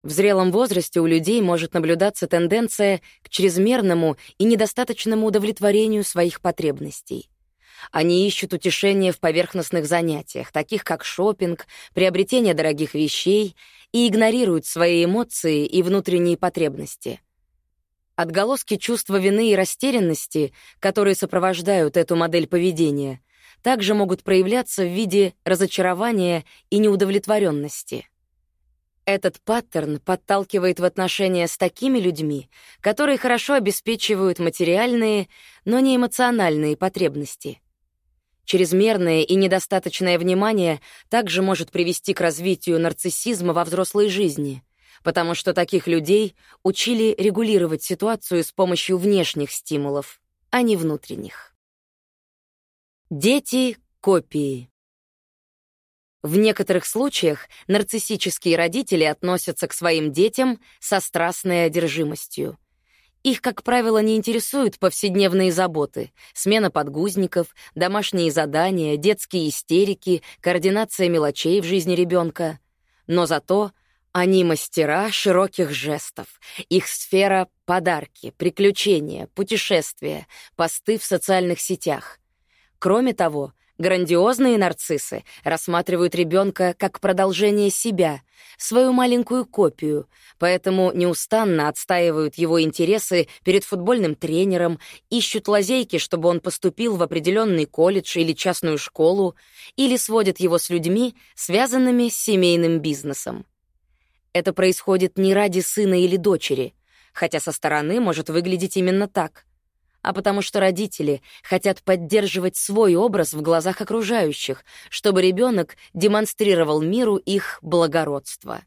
В зрелом возрасте у людей может наблюдаться тенденция к чрезмерному и недостаточному удовлетворению своих потребностей. Они ищут утешение в поверхностных занятиях, таких как шопинг, приобретение дорогих вещей, и игнорируют свои эмоции и внутренние потребности. Отголоски чувства вины и растерянности, которые сопровождают эту модель поведения, также могут проявляться в виде разочарования и неудовлетворенности. Этот паттерн подталкивает в отношения с такими людьми, которые хорошо обеспечивают материальные, но не эмоциональные потребности. Чрезмерное и недостаточное внимание также может привести к развитию нарциссизма во взрослой жизни, потому что таких людей учили регулировать ситуацию с помощью внешних стимулов, а не внутренних. Дети — копии. В некоторых случаях нарциссические родители относятся к своим детям со страстной одержимостью. Их, как правило, не интересуют повседневные заботы, смена подгузников, домашние задания, детские истерики, координация мелочей в жизни ребенка. Но зато они мастера широких жестов. Их сфера — подарки, приключения, путешествия, посты в социальных сетях. Кроме того, Грандиозные нарциссы рассматривают ребенка как продолжение себя, свою маленькую копию, поэтому неустанно отстаивают его интересы перед футбольным тренером, ищут лазейки, чтобы он поступил в определенный колледж или частную школу, или сводят его с людьми, связанными с семейным бизнесом. Это происходит не ради сына или дочери, хотя со стороны может выглядеть именно так — а потому что родители хотят поддерживать свой образ в глазах окружающих, чтобы ребенок демонстрировал миру их благородство.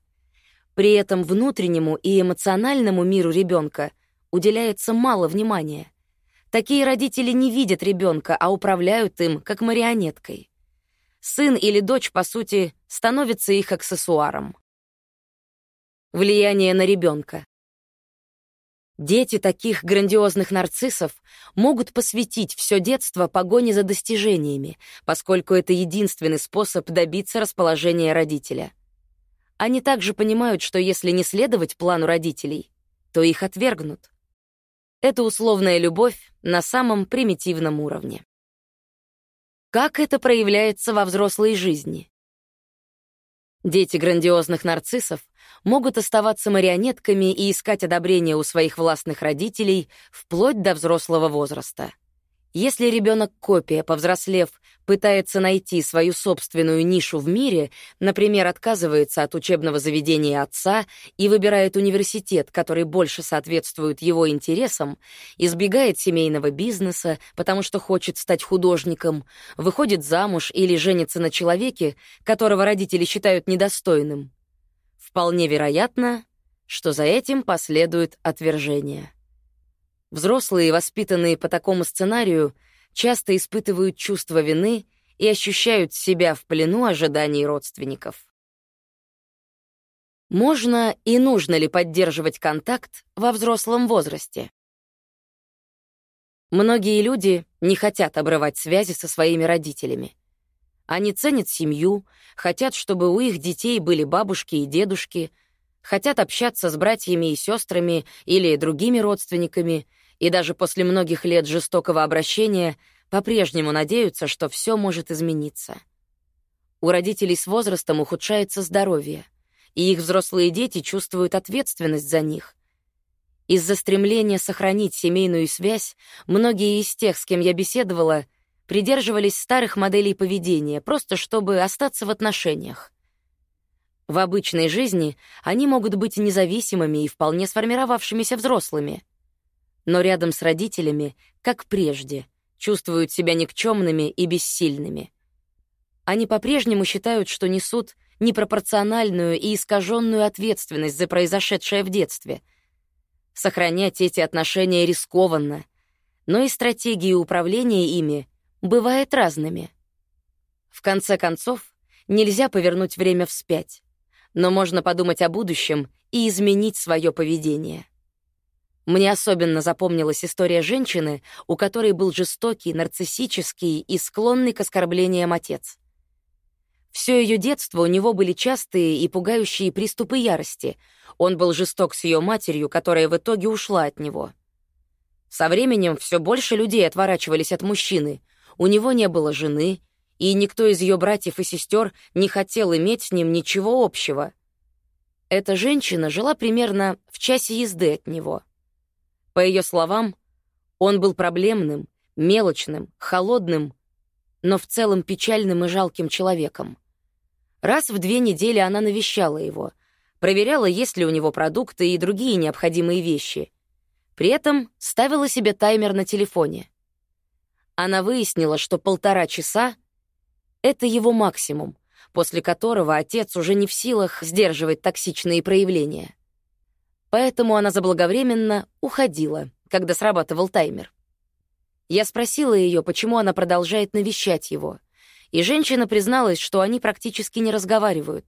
При этом внутреннему и эмоциональному миру ребенка уделяется мало внимания. Такие родители не видят ребенка, а управляют им как марионеткой. Сын или дочь, по сути, становится их аксессуаром. Влияние на ребенка. Дети таких грандиозных нарциссов могут посвятить все детство погоне за достижениями, поскольку это единственный способ добиться расположения родителя. Они также понимают, что если не следовать плану родителей, то их отвергнут. Это условная любовь на самом примитивном уровне. Как это проявляется во взрослой жизни? Дети грандиозных нарциссов могут оставаться марионетками и искать одобрение у своих властных родителей вплоть до взрослого возраста. Если ребенок копия, повзрослев, пытается найти свою собственную нишу в мире, например, отказывается от учебного заведения отца и выбирает университет, который больше соответствует его интересам, избегает семейного бизнеса, потому что хочет стать художником, выходит замуж или женится на человеке, которого родители считают недостойным. Вполне вероятно, что за этим последует отвержение. Взрослые, воспитанные по такому сценарию, часто испытывают чувство вины и ощущают себя в плену ожиданий родственников. Можно и нужно ли поддерживать контакт во взрослом возрасте? Многие люди не хотят обрывать связи со своими родителями. Они ценят семью, хотят, чтобы у их детей были бабушки и дедушки, хотят общаться с братьями и сестрами или другими родственниками, и даже после многих лет жестокого обращения по-прежнему надеются, что все может измениться. У родителей с возрастом ухудшается здоровье, и их взрослые дети чувствуют ответственность за них. Из-за стремления сохранить семейную связь многие из тех, с кем я беседовала, придерживались старых моделей поведения, просто чтобы остаться в отношениях. В обычной жизни они могут быть независимыми и вполне сформировавшимися взрослыми. Но рядом с родителями, как прежде, чувствуют себя никчемными и бессильными. Они по-прежнему считают, что несут непропорциональную и искаженную ответственность за произошедшее в детстве. Сохранять эти отношения рискованно, но и стратегии управления ими бывают разными. В конце концов, нельзя повернуть время вспять, но можно подумать о будущем и изменить свое поведение. Мне особенно запомнилась история женщины, у которой был жестокий, нарциссический и склонный к оскорблениям отец. Все ее детство у него были частые и пугающие приступы ярости. Он был жесток с ее матерью, которая в итоге ушла от него. Со временем все больше людей отворачивались от мужчины. У него не было жены, и никто из ее братьев и сестер не хотел иметь с ним ничего общего. Эта женщина жила примерно в часе езды от него — по ее словам, он был проблемным, мелочным, холодным, но в целом печальным и жалким человеком. Раз в две недели она навещала его, проверяла, есть ли у него продукты и другие необходимые вещи. При этом ставила себе таймер на телефоне. Она выяснила, что полтора часа — это его максимум, после которого отец уже не в силах сдерживать токсичные проявления поэтому она заблаговременно уходила, когда срабатывал таймер. Я спросила ее, почему она продолжает навещать его, и женщина призналась, что они практически не разговаривают.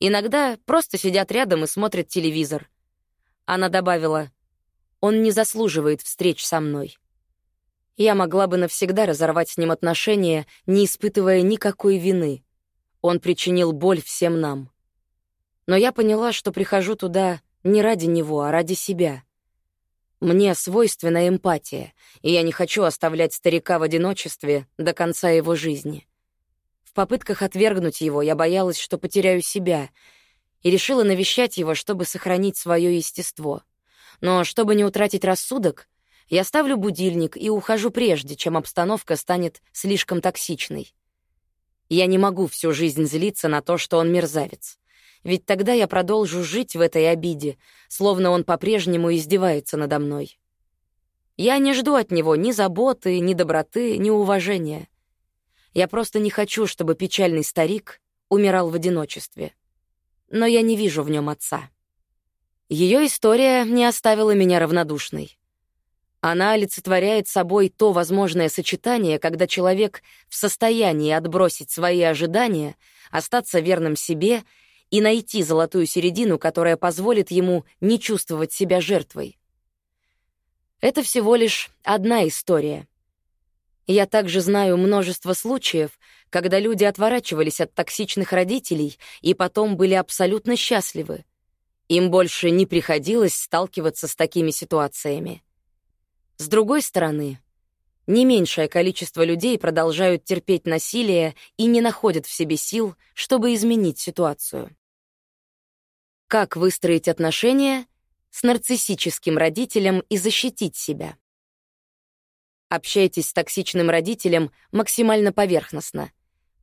Иногда просто сидят рядом и смотрят телевизор. Она добавила, «Он не заслуживает встреч со мной». Я могла бы навсегда разорвать с ним отношения, не испытывая никакой вины. Он причинил боль всем нам. Но я поняла, что прихожу туда не ради него, а ради себя. Мне свойственна эмпатия, и я не хочу оставлять старика в одиночестве до конца его жизни. В попытках отвергнуть его я боялась, что потеряю себя, и решила навещать его, чтобы сохранить свое естество. Но чтобы не утратить рассудок, я ставлю будильник и ухожу прежде, чем обстановка станет слишком токсичной. Я не могу всю жизнь злиться на то, что он мерзавец ведь тогда я продолжу жить в этой обиде, словно он по-прежнему издевается надо мной. Я не жду от него ни заботы, ни доброты, ни уважения. Я просто не хочу, чтобы печальный старик умирал в одиночестве. Но я не вижу в нем отца. Ее история не оставила меня равнодушной. Она олицетворяет собой то возможное сочетание, когда человек в состоянии отбросить свои ожидания, остаться верным себе и найти золотую середину, которая позволит ему не чувствовать себя жертвой. Это всего лишь одна история. Я также знаю множество случаев, когда люди отворачивались от токсичных родителей и потом были абсолютно счастливы. Им больше не приходилось сталкиваться с такими ситуациями. С другой стороны, не меньшее количество людей продолжают терпеть насилие и не находят в себе сил, чтобы изменить ситуацию. Как выстроить отношения с нарциссическим родителем и защитить себя? Общайтесь с токсичным родителем максимально поверхностно.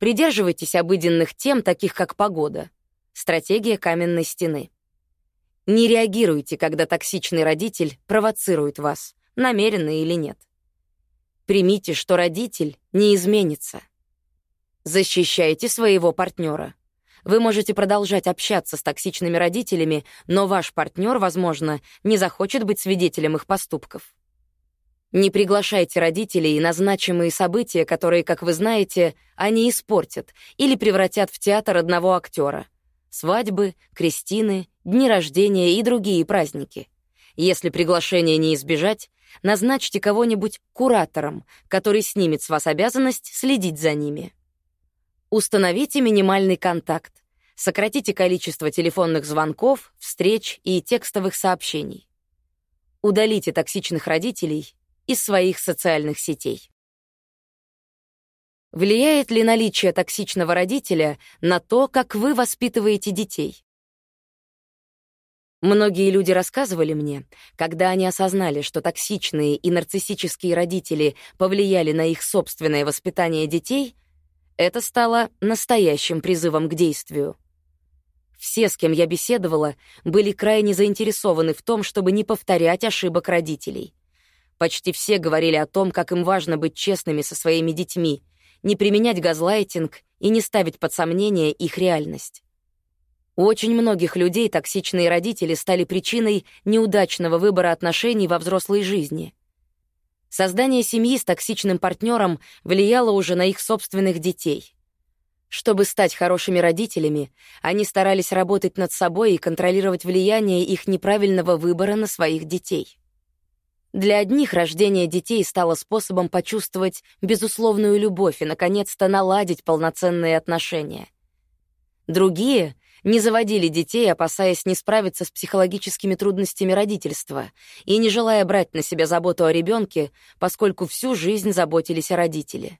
Придерживайтесь обыденных тем, таких как погода. Стратегия каменной стены. Не реагируйте, когда токсичный родитель провоцирует вас, намеренно или нет. Примите, что родитель не изменится. Защищайте своего партнера. Вы можете продолжать общаться с токсичными родителями, но ваш партнер, возможно, не захочет быть свидетелем их поступков. Не приглашайте родителей на значимые события, которые, как вы знаете, они испортят или превратят в театр одного актера. Свадьбы, крестины, дни рождения и другие праздники. Если приглашение не избежать, назначьте кого-нибудь куратором, который снимет с вас обязанность следить за ними. Установите минимальный контакт. Сократите количество телефонных звонков, встреч и текстовых сообщений. Удалите токсичных родителей из своих социальных сетей. Влияет ли наличие токсичного родителя на то, как вы воспитываете детей? Многие люди рассказывали мне, когда они осознали, что токсичные и нарциссические родители повлияли на их собственное воспитание детей, это стало настоящим призывом к действию. Все, с кем я беседовала, были крайне заинтересованы в том, чтобы не повторять ошибок родителей. Почти все говорили о том, как им важно быть честными со своими детьми, не применять газлайтинг и не ставить под сомнение их реальность. У очень многих людей токсичные родители стали причиной неудачного выбора отношений во взрослой жизни. Создание семьи с токсичным партнером влияло уже на их собственных детей. Чтобы стать хорошими родителями, они старались работать над собой и контролировать влияние их неправильного выбора на своих детей. Для одних рождение детей стало способом почувствовать безусловную любовь и, наконец-то, наладить полноценные отношения. Другие не заводили детей, опасаясь не справиться с психологическими трудностями родительства и не желая брать на себя заботу о ребенке, поскольку всю жизнь заботились о родителе.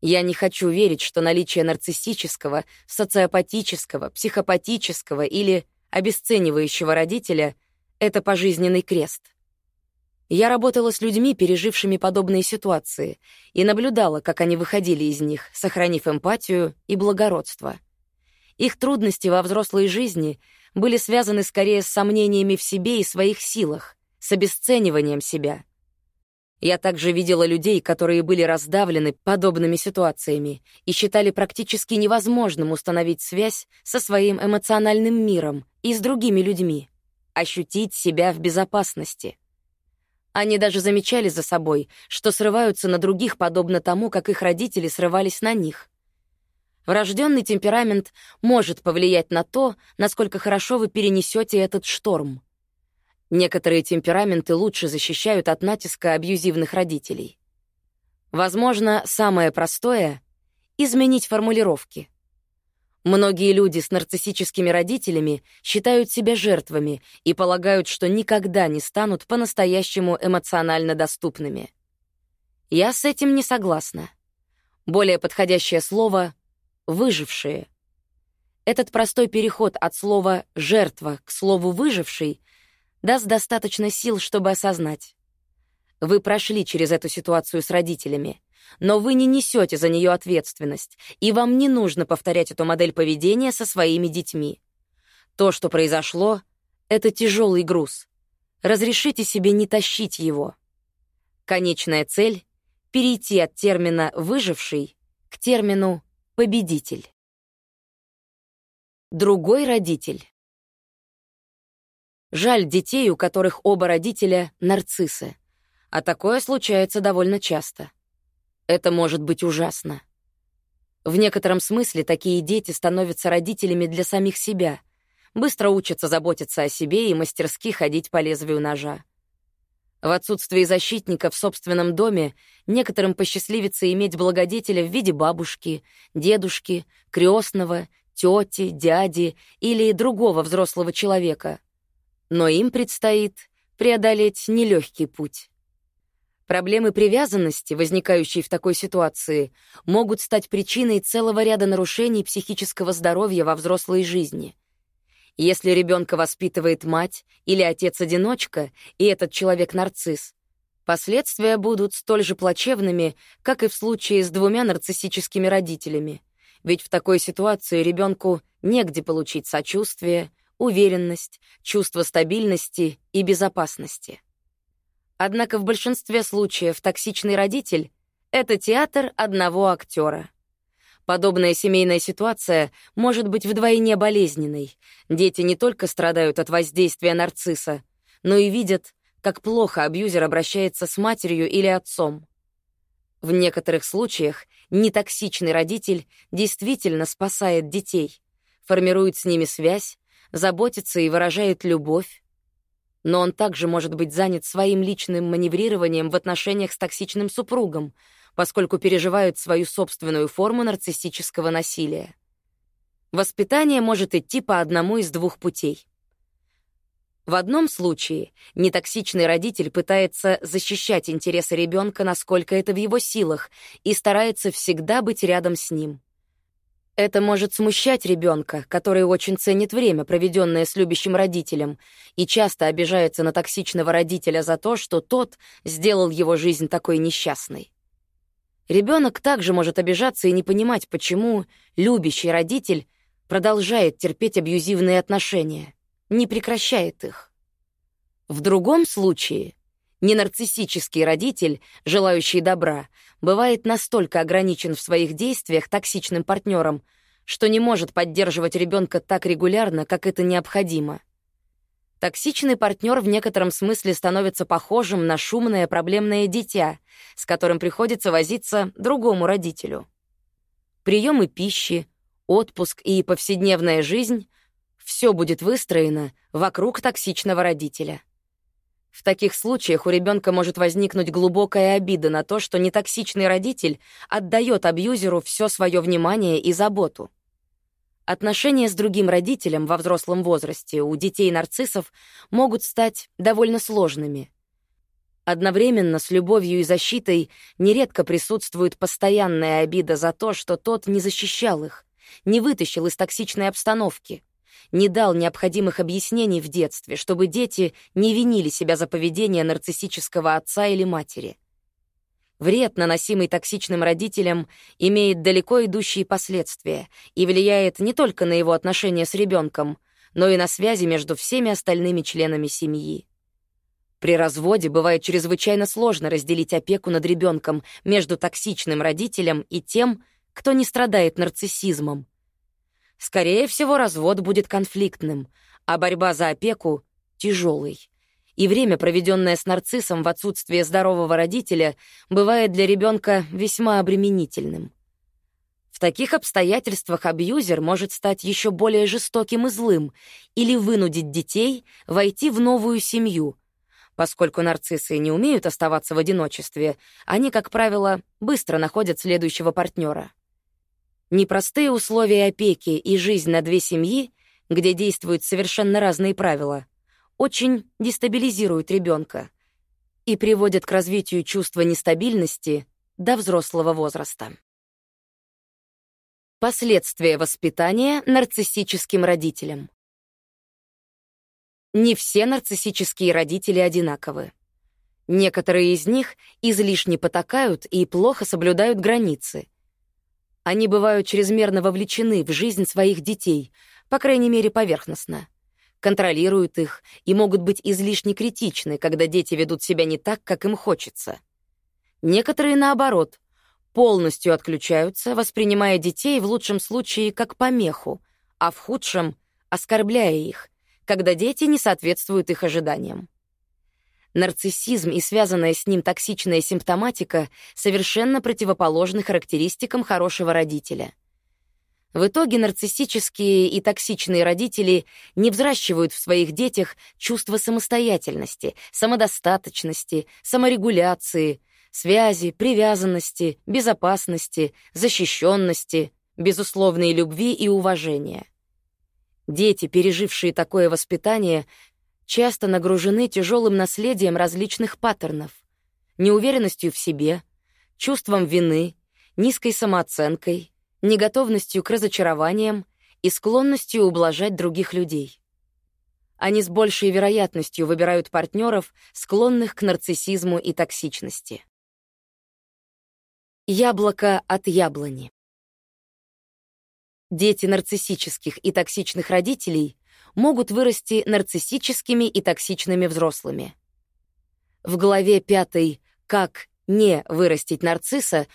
Я не хочу верить, что наличие нарциссического, социопатического, психопатического или обесценивающего родителя — это пожизненный крест. Я работала с людьми, пережившими подобные ситуации, и наблюдала, как они выходили из них, сохранив эмпатию и благородство. Их трудности во взрослой жизни были связаны скорее с сомнениями в себе и своих силах, с обесцениванием себя. Я также видела людей, которые были раздавлены подобными ситуациями и считали практически невозможным установить связь со своим эмоциональным миром и с другими людьми, ощутить себя в безопасности — они даже замечали за собой, что срываются на других, подобно тому, как их родители срывались на них. Врожденный темперамент может повлиять на то, насколько хорошо вы перенесете этот шторм. Некоторые темпераменты лучше защищают от натиска абьюзивных родителей. Возможно, самое простое — изменить формулировки — Многие люди с нарциссическими родителями считают себя жертвами и полагают, что никогда не станут по-настоящему эмоционально доступными. Я с этим не согласна. Более подходящее слово — «выжившие». Этот простой переход от слова «жертва» к слову «выживший» даст достаточно сил, чтобы осознать. Вы прошли через эту ситуацию с родителями — но вы не несете за нее ответственность, и вам не нужно повторять эту модель поведения со своими детьми. То, что произошло, — это тяжелый груз. Разрешите себе не тащить его. Конечная цель — перейти от термина «выживший» к термину «победитель». Другой родитель. Жаль детей, у которых оба родителя — нарциссы. А такое случается довольно часто. Это может быть ужасно. В некотором смысле такие дети становятся родителями для самих себя, быстро учатся заботиться о себе и мастерски ходить по лезвию ножа. В отсутствии защитника в собственном доме некоторым посчастливится иметь благодетеля в виде бабушки, дедушки, крестного, тети, дяди или другого взрослого человека. Но им предстоит преодолеть нелегкий путь. Проблемы привязанности, возникающие в такой ситуации, могут стать причиной целого ряда нарушений психического здоровья во взрослой жизни. Если ребенка воспитывает мать или отец-одиночка, и этот человек нарцисс, Последствия будут столь же плачевными, как и в случае с двумя нарциссическими родителями. Ведь в такой ситуации ребенку негде получить сочувствие, уверенность, чувство стабильности и безопасности. Однако в большинстве случаев токсичный родитель — это театр одного актера. Подобная семейная ситуация может быть вдвойне болезненной. Дети не только страдают от воздействия нарцисса, но и видят, как плохо абьюзер обращается с матерью или отцом. В некоторых случаях нетоксичный родитель действительно спасает детей, формирует с ними связь, заботится и выражает любовь, но он также может быть занят своим личным маневрированием в отношениях с токсичным супругом, поскольку переживает свою собственную форму нарциссического насилия. Воспитание может идти по одному из двух путей. В одном случае нетоксичный родитель пытается защищать интересы ребенка, насколько это в его силах, и старается всегда быть рядом с ним. Это может смущать ребенка, который очень ценит время, проведенное с любящим родителем, и часто обижается на токсичного родителя за то, что тот сделал его жизнь такой несчастной. Ребенок также может обижаться и не понимать, почему любящий родитель продолжает терпеть абьюзивные отношения, не прекращает их. В другом случае ненарциссический родитель, желающий добра, бывает настолько ограничен в своих действиях токсичным партнером, что не может поддерживать ребенка так регулярно, как это необходимо. Токсичный партнер в некотором смысле становится похожим на шумное проблемное дитя, с которым приходится возиться другому родителю. Приемы пищи, отпуск и повседневная жизнь — все будет выстроено вокруг токсичного родителя. В таких случаях у ребенка может возникнуть глубокая обида на то, что нетоксичный родитель отдает абьюзеру все свое внимание и заботу. Отношения с другим родителем во взрослом возрасте у детей-нарциссов могут стать довольно сложными. Одновременно с любовью и защитой нередко присутствует постоянная обида за то, что тот не защищал их, не вытащил из токсичной обстановки — не дал необходимых объяснений в детстве, чтобы дети не винили себя за поведение нарциссического отца или матери. Вред, наносимый токсичным родителям, имеет далеко идущие последствия и влияет не только на его отношения с ребенком, но и на связи между всеми остальными членами семьи. При разводе бывает чрезвычайно сложно разделить опеку над ребенком между токсичным родителем и тем, кто не страдает нарциссизмом, Скорее всего, развод будет конфликтным, а борьба за опеку — тяжелой. И время, проведенное с нарциссом в отсутствие здорового родителя, бывает для ребенка весьма обременительным. В таких обстоятельствах абьюзер может стать еще более жестоким и злым или вынудить детей войти в новую семью. Поскольку нарциссы не умеют оставаться в одиночестве, они, как правило, быстро находят следующего партнера. Непростые условия опеки и жизнь на две семьи, где действуют совершенно разные правила, очень дестабилизируют ребенка и приводят к развитию чувства нестабильности до взрослого возраста. Последствия воспитания нарциссическим родителям. Не все нарциссические родители одинаковы. Некоторые из них излишне потакают и плохо соблюдают границы, они бывают чрезмерно вовлечены в жизнь своих детей, по крайней мере, поверхностно. Контролируют их и могут быть излишне критичны, когда дети ведут себя не так, как им хочется. Некоторые, наоборот, полностью отключаются, воспринимая детей в лучшем случае как помеху, а в худшем — оскорбляя их, когда дети не соответствуют их ожиданиям. Нарциссизм и связанная с ним токсичная симптоматика совершенно противоположны характеристикам хорошего родителя. В итоге нарциссические и токсичные родители не взращивают в своих детях чувство самостоятельности, самодостаточности, саморегуляции, связи, привязанности, безопасности, защищенности, безусловной любви и уважения. Дети, пережившие такое воспитание, часто нагружены тяжелым наследием различных паттернов, неуверенностью в себе, чувством вины, низкой самооценкой, неготовностью к разочарованиям и склонностью ублажать других людей. они с большей вероятностью выбирают партнеров, склонных к нарциссизму и токсичности. Яблоко от яблони. Дети нарциссических и токсичных родителей могут вырасти нарциссическими и токсичными взрослыми. В главе пятой «Как не вырастить нарцисса»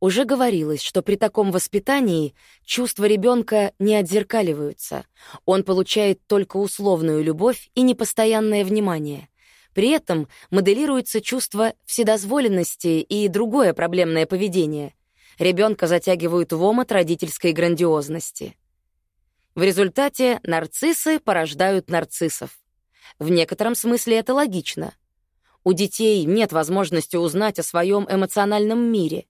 уже говорилось, что при таком воспитании чувства ребенка не отзеркаливаются. Он получает только условную любовь и непостоянное внимание. При этом моделируется чувство вседозволенности и другое проблемное поведение. Ребенка затягивают в омут родительской грандиозности. В результате нарциссы порождают нарциссов. В некотором смысле это логично. У детей нет возможности узнать о своем эмоциональном мире.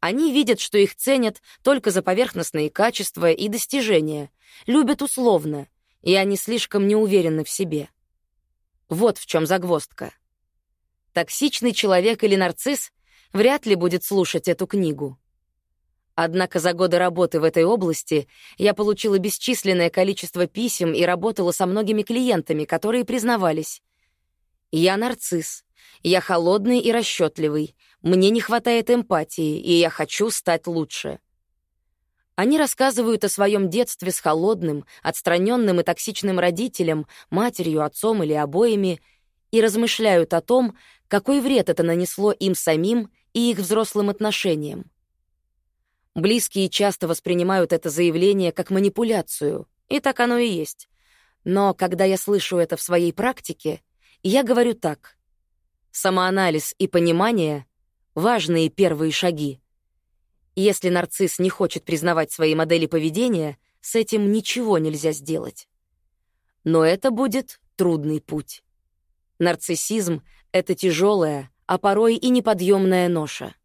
Они видят, что их ценят только за поверхностные качества и достижения, любят условно, и они слишком не уверены в себе. Вот в чем загвоздка. Токсичный человек или нарцисс вряд ли будет слушать эту книгу. Однако за годы работы в этой области я получила бесчисленное количество писем и работала со многими клиентами, которые признавались. «Я нарцисс. Я холодный и расчетливый. Мне не хватает эмпатии, и я хочу стать лучше». Они рассказывают о своем детстве с холодным, отстраненным и токсичным родителем, матерью, отцом или обоими, и размышляют о том, какой вред это нанесло им самим и их взрослым отношениям. Близкие часто воспринимают это заявление как манипуляцию, и так оно и есть. Но когда я слышу это в своей практике, я говорю так. Самоанализ и понимание — важные первые шаги. Если нарцисс не хочет признавать свои модели поведения, с этим ничего нельзя сделать. Но это будет трудный путь. Нарциссизм — это тяжелая, а порой и неподъемная ноша.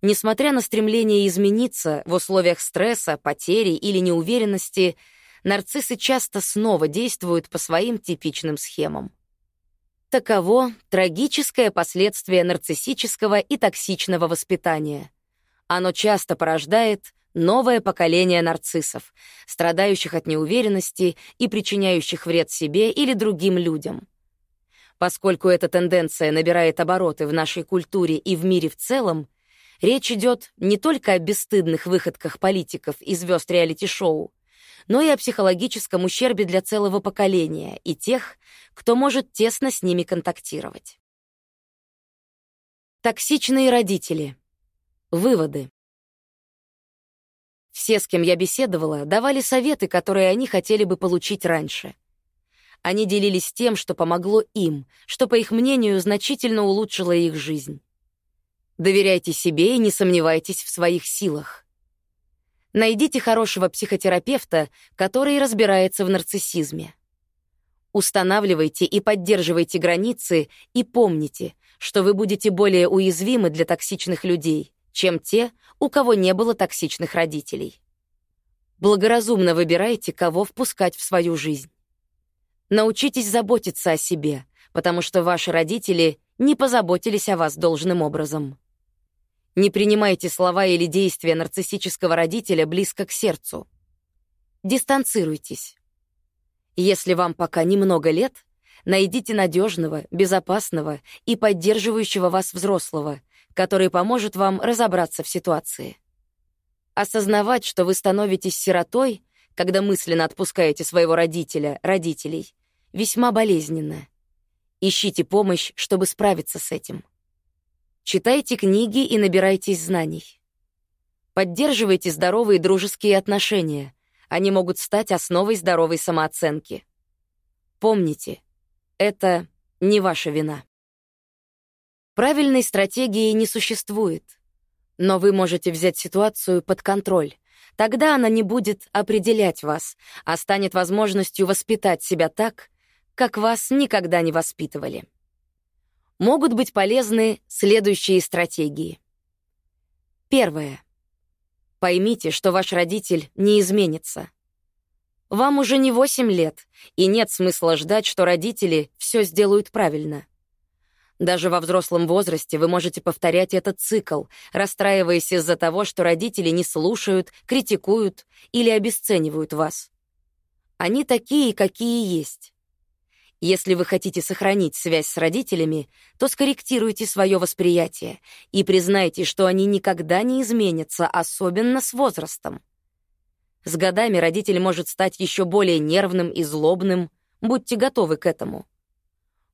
Несмотря на стремление измениться в условиях стресса, потери или неуверенности, нарциссы часто снова действуют по своим типичным схемам. Таково трагическое последствие нарциссического и токсичного воспитания. Оно часто порождает новое поколение нарциссов, страдающих от неуверенности и причиняющих вред себе или другим людям. Поскольку эта тенденция набирает обороты в нашей культуре и в мире в целом, Речь идет не только о бесстыдных выходках политиков и звезд реалити-шоу, но и о психологическом ущербе для целого поколения и тех, кто может тесно с ними контактировать. Токсичные родители. Выводы. Все, с кем я беседовала, давали советы, которые они хотели бы получить раньше. Они делились тем, что помогло им, что, по их мнению, значительно улучшило их жизнь. Доверяйте себе и не сомневайтесь в своих силах. Найдите хорошего психотерапевта, который разбирается в нарциссизме. Устанавливайте и поддерживайте границы и помните, что вы будете более уязвимы для токсичных людей, чем те, у кого не было токсичных родителей. Благоразумно выбирайте, кого впускать в свою жизнь. Научитесь заботиться о себе, потому что ваши родители не позаботились о вас должным образом. Не принимайте слова или действия нарциссического родителя близко к сердцу. Дистанцируйтесь. Если вам пока немного лет, найдите надежного, безопасного и поддерживающего вас взрослого, который поможет вам разобраться в ситуации. Осознавать, что вы становитесь сиротой, когда мысленно отпускаете своего родителя, родителей, весьма болезненно. Ищите помощь, чтобы справиться с этим. Читайте книги и набирайтесь знаний. Поддерживайте здоровые дружеские отношения. Они могут стать основой здоровой самооценки. Помните, это не ваша вина. Правильной стратегии не существует, но вы можете взять ситуацию под контроль. Тогда она не будет определять вас, а станет возможностью воспитать себя так, как вас никогда не воспитывали могут быть полезны следующие стратегии. Первое. Поймите, что ваш родитель не изменится. Вам уже не 8 лет, и нет смысла ждать, что родители все сделают правильно. Даже во взрослом возрасте вы можете повторять этот цикл, расстраиваясь из-за того, что родители не слушают, критикуют или обесценивают вас. Они такие, какие есть. Если вы хотите сохранить связь с родителями, то скорректируйте свое восприятие и признайте, что они никогда не изменятся, особенно с возрастом. С годами родитель может стать еще более нервным и злобным, будьте готовы к этому.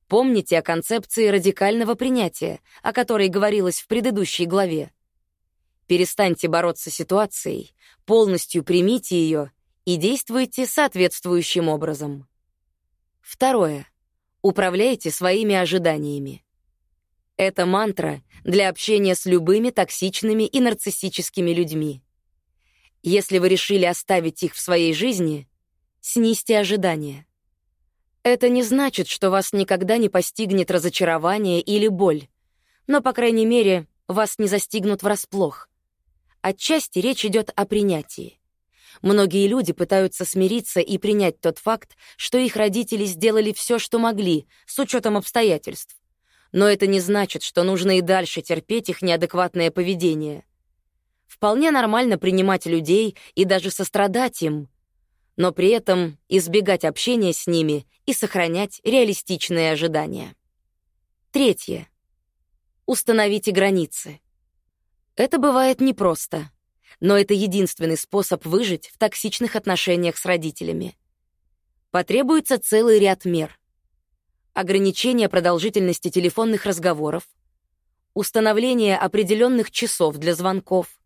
Помните о концепции радикального принятия, о которой говорилось в предыдущей главе. Перестаньте бороться с ситуацией, полностью примите ее и действуйте соответствующим образом. Второе. Управляйте своими ожиданиями. Это мантра для общения с любыми токсичными и нарциссическими людьми. Если вы решили оставить их в своей жизни, снизьте ожидания. Это не значит, что вас никогда не постигнет разочарование или боль, но, по крайней мере, вас не застигнут врасплох. Отчасти речь идет о принятии. Многие люди пытаются смириться и принять тот факт, что их родители сделали все, что могли, с учетом обстоятельств. Но это не значит, что нужно и дальше терпеть их неадекватное поведение. Вполне нормально принимать людей и даже сострадать им, но при этом избегать общения с ними и сохранять реалистичные ожидания. Третье. Установите границы. Это бывает непросто но это единственный способ выжить в токсичных отношениях с родителями. Потребуется целый ряд мер. Ограничение продолжительности телефонных разговоров, установление определенных часов для звонков,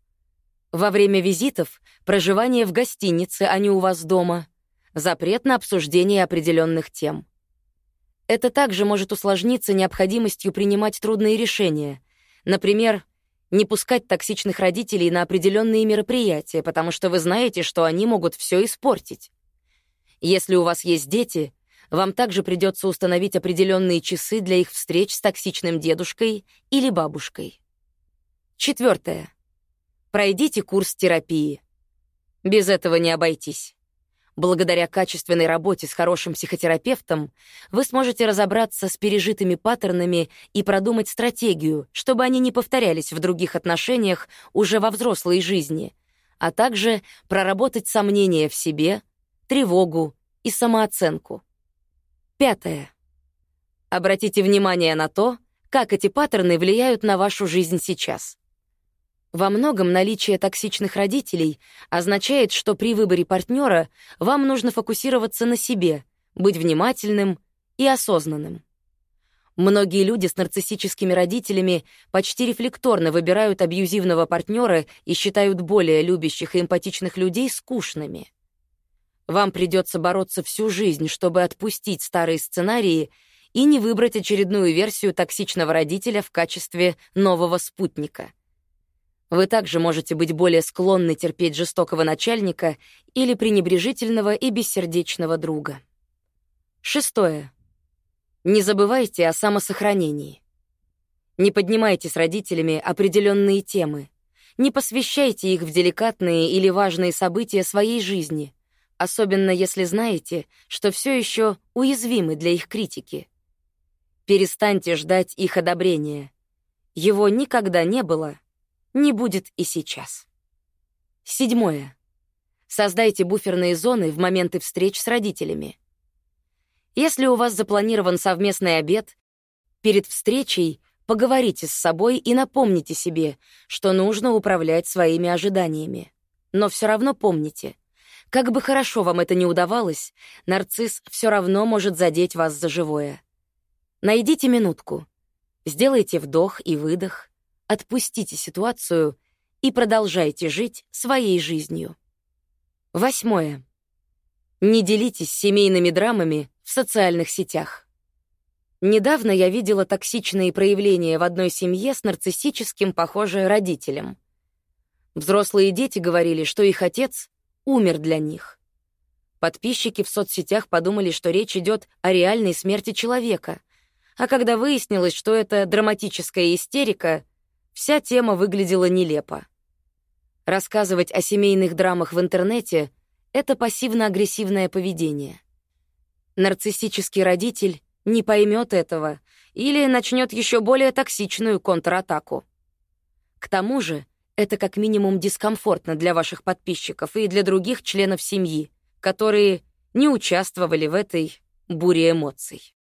во время визитов проживание в гостинице, а не у вас дома, запрет на обсуждение определенных тем. Это также может усложниться необходимостью принимать трудные решения, например, не пускать токсичных родителей на определенные мероприятия, потому что вы знаете, что они могут все испортить. Если у вас есть дети, вам также придется установить определенные часы для их встреч с токсичным дедушкой или бабушкой. Четвертое. Пройдите курс терапии. Без этого не обойтись. Благодаря качественной работе с хорошим психотерапевтом вы сможете разобраться с пережитыми паттернами и продумать стратегию, чтобы они не повторялись в других отношениях уже во взрослой жизни, а также проработать сомнения в себе, тревогу и самооценку. Пятое. Обратите внимание на то, как эти паттерны влияют на вашу жизнь сейчас. Во многом наличие токсичных родителей означает, что при выборе партнера вам нужно фокусироваться на себе, быть внимательным и осознанным. Многие люди с нарциссическими родителями почти рефлекторно выбирают абьюзивного партнера и считают более любящих и эмпатичных людей скучными. Вам придется бороться всю жизнь, чтобы отпустить старые сценарии и не выбрать очередную версию токсичного родителя в качестве нового спутника — вы также можете быть более склонны терпеть жестокого начальника или пренебрежительного и бессердечного друга. Шестое. Не забывайте о самосохранении. Не поднимайте с родителями определенные темы. Не посвящайте их в деликатные или важные события своей жизни, особенно если знаете, что все еще уязвимы для их критики. Перестаньте ждать их одобрения. Его никогда не было не будет и сейчас. Седьмое. Создайте буферные зоны в моменты встреч с родителями. Если у вас запланирован совместный обед, перед встречей поговорите с собой и напомните себе, что нужно управлять своими ожиданиями. Но все равно помните, как бы хорошо вам это ни удавалось, нарцисс все равно может задеть вас за живое. Найдите минутку, сделайте вдох и выдох, Отпустите ситуацию и продолжайте жить своей жизнью. Восьмое. Не делитесь семейными драмами в социальных сетях. Недавно я видела токсичные проявления в одной семье с нарциссическим, похоже, родителем. Взрослые дети говорили, что их отец умер для них. Подписчики в соцсетях подумали, что речь идет о реальной смерти человека, а когда выяснилось, что это драматическая истерика, Вся тема выглядела нелепо. Рассказывать о семейных драмах в интернете — это пассивно-агрессивное поведение. Нарциссический родитель не поймет этого или начнет еще более токсичную контратаку. К тому же, это как минимум дискомфортно для ваших подписчиков и для других членов семьи, которые не участвовали в этой бури эмоций.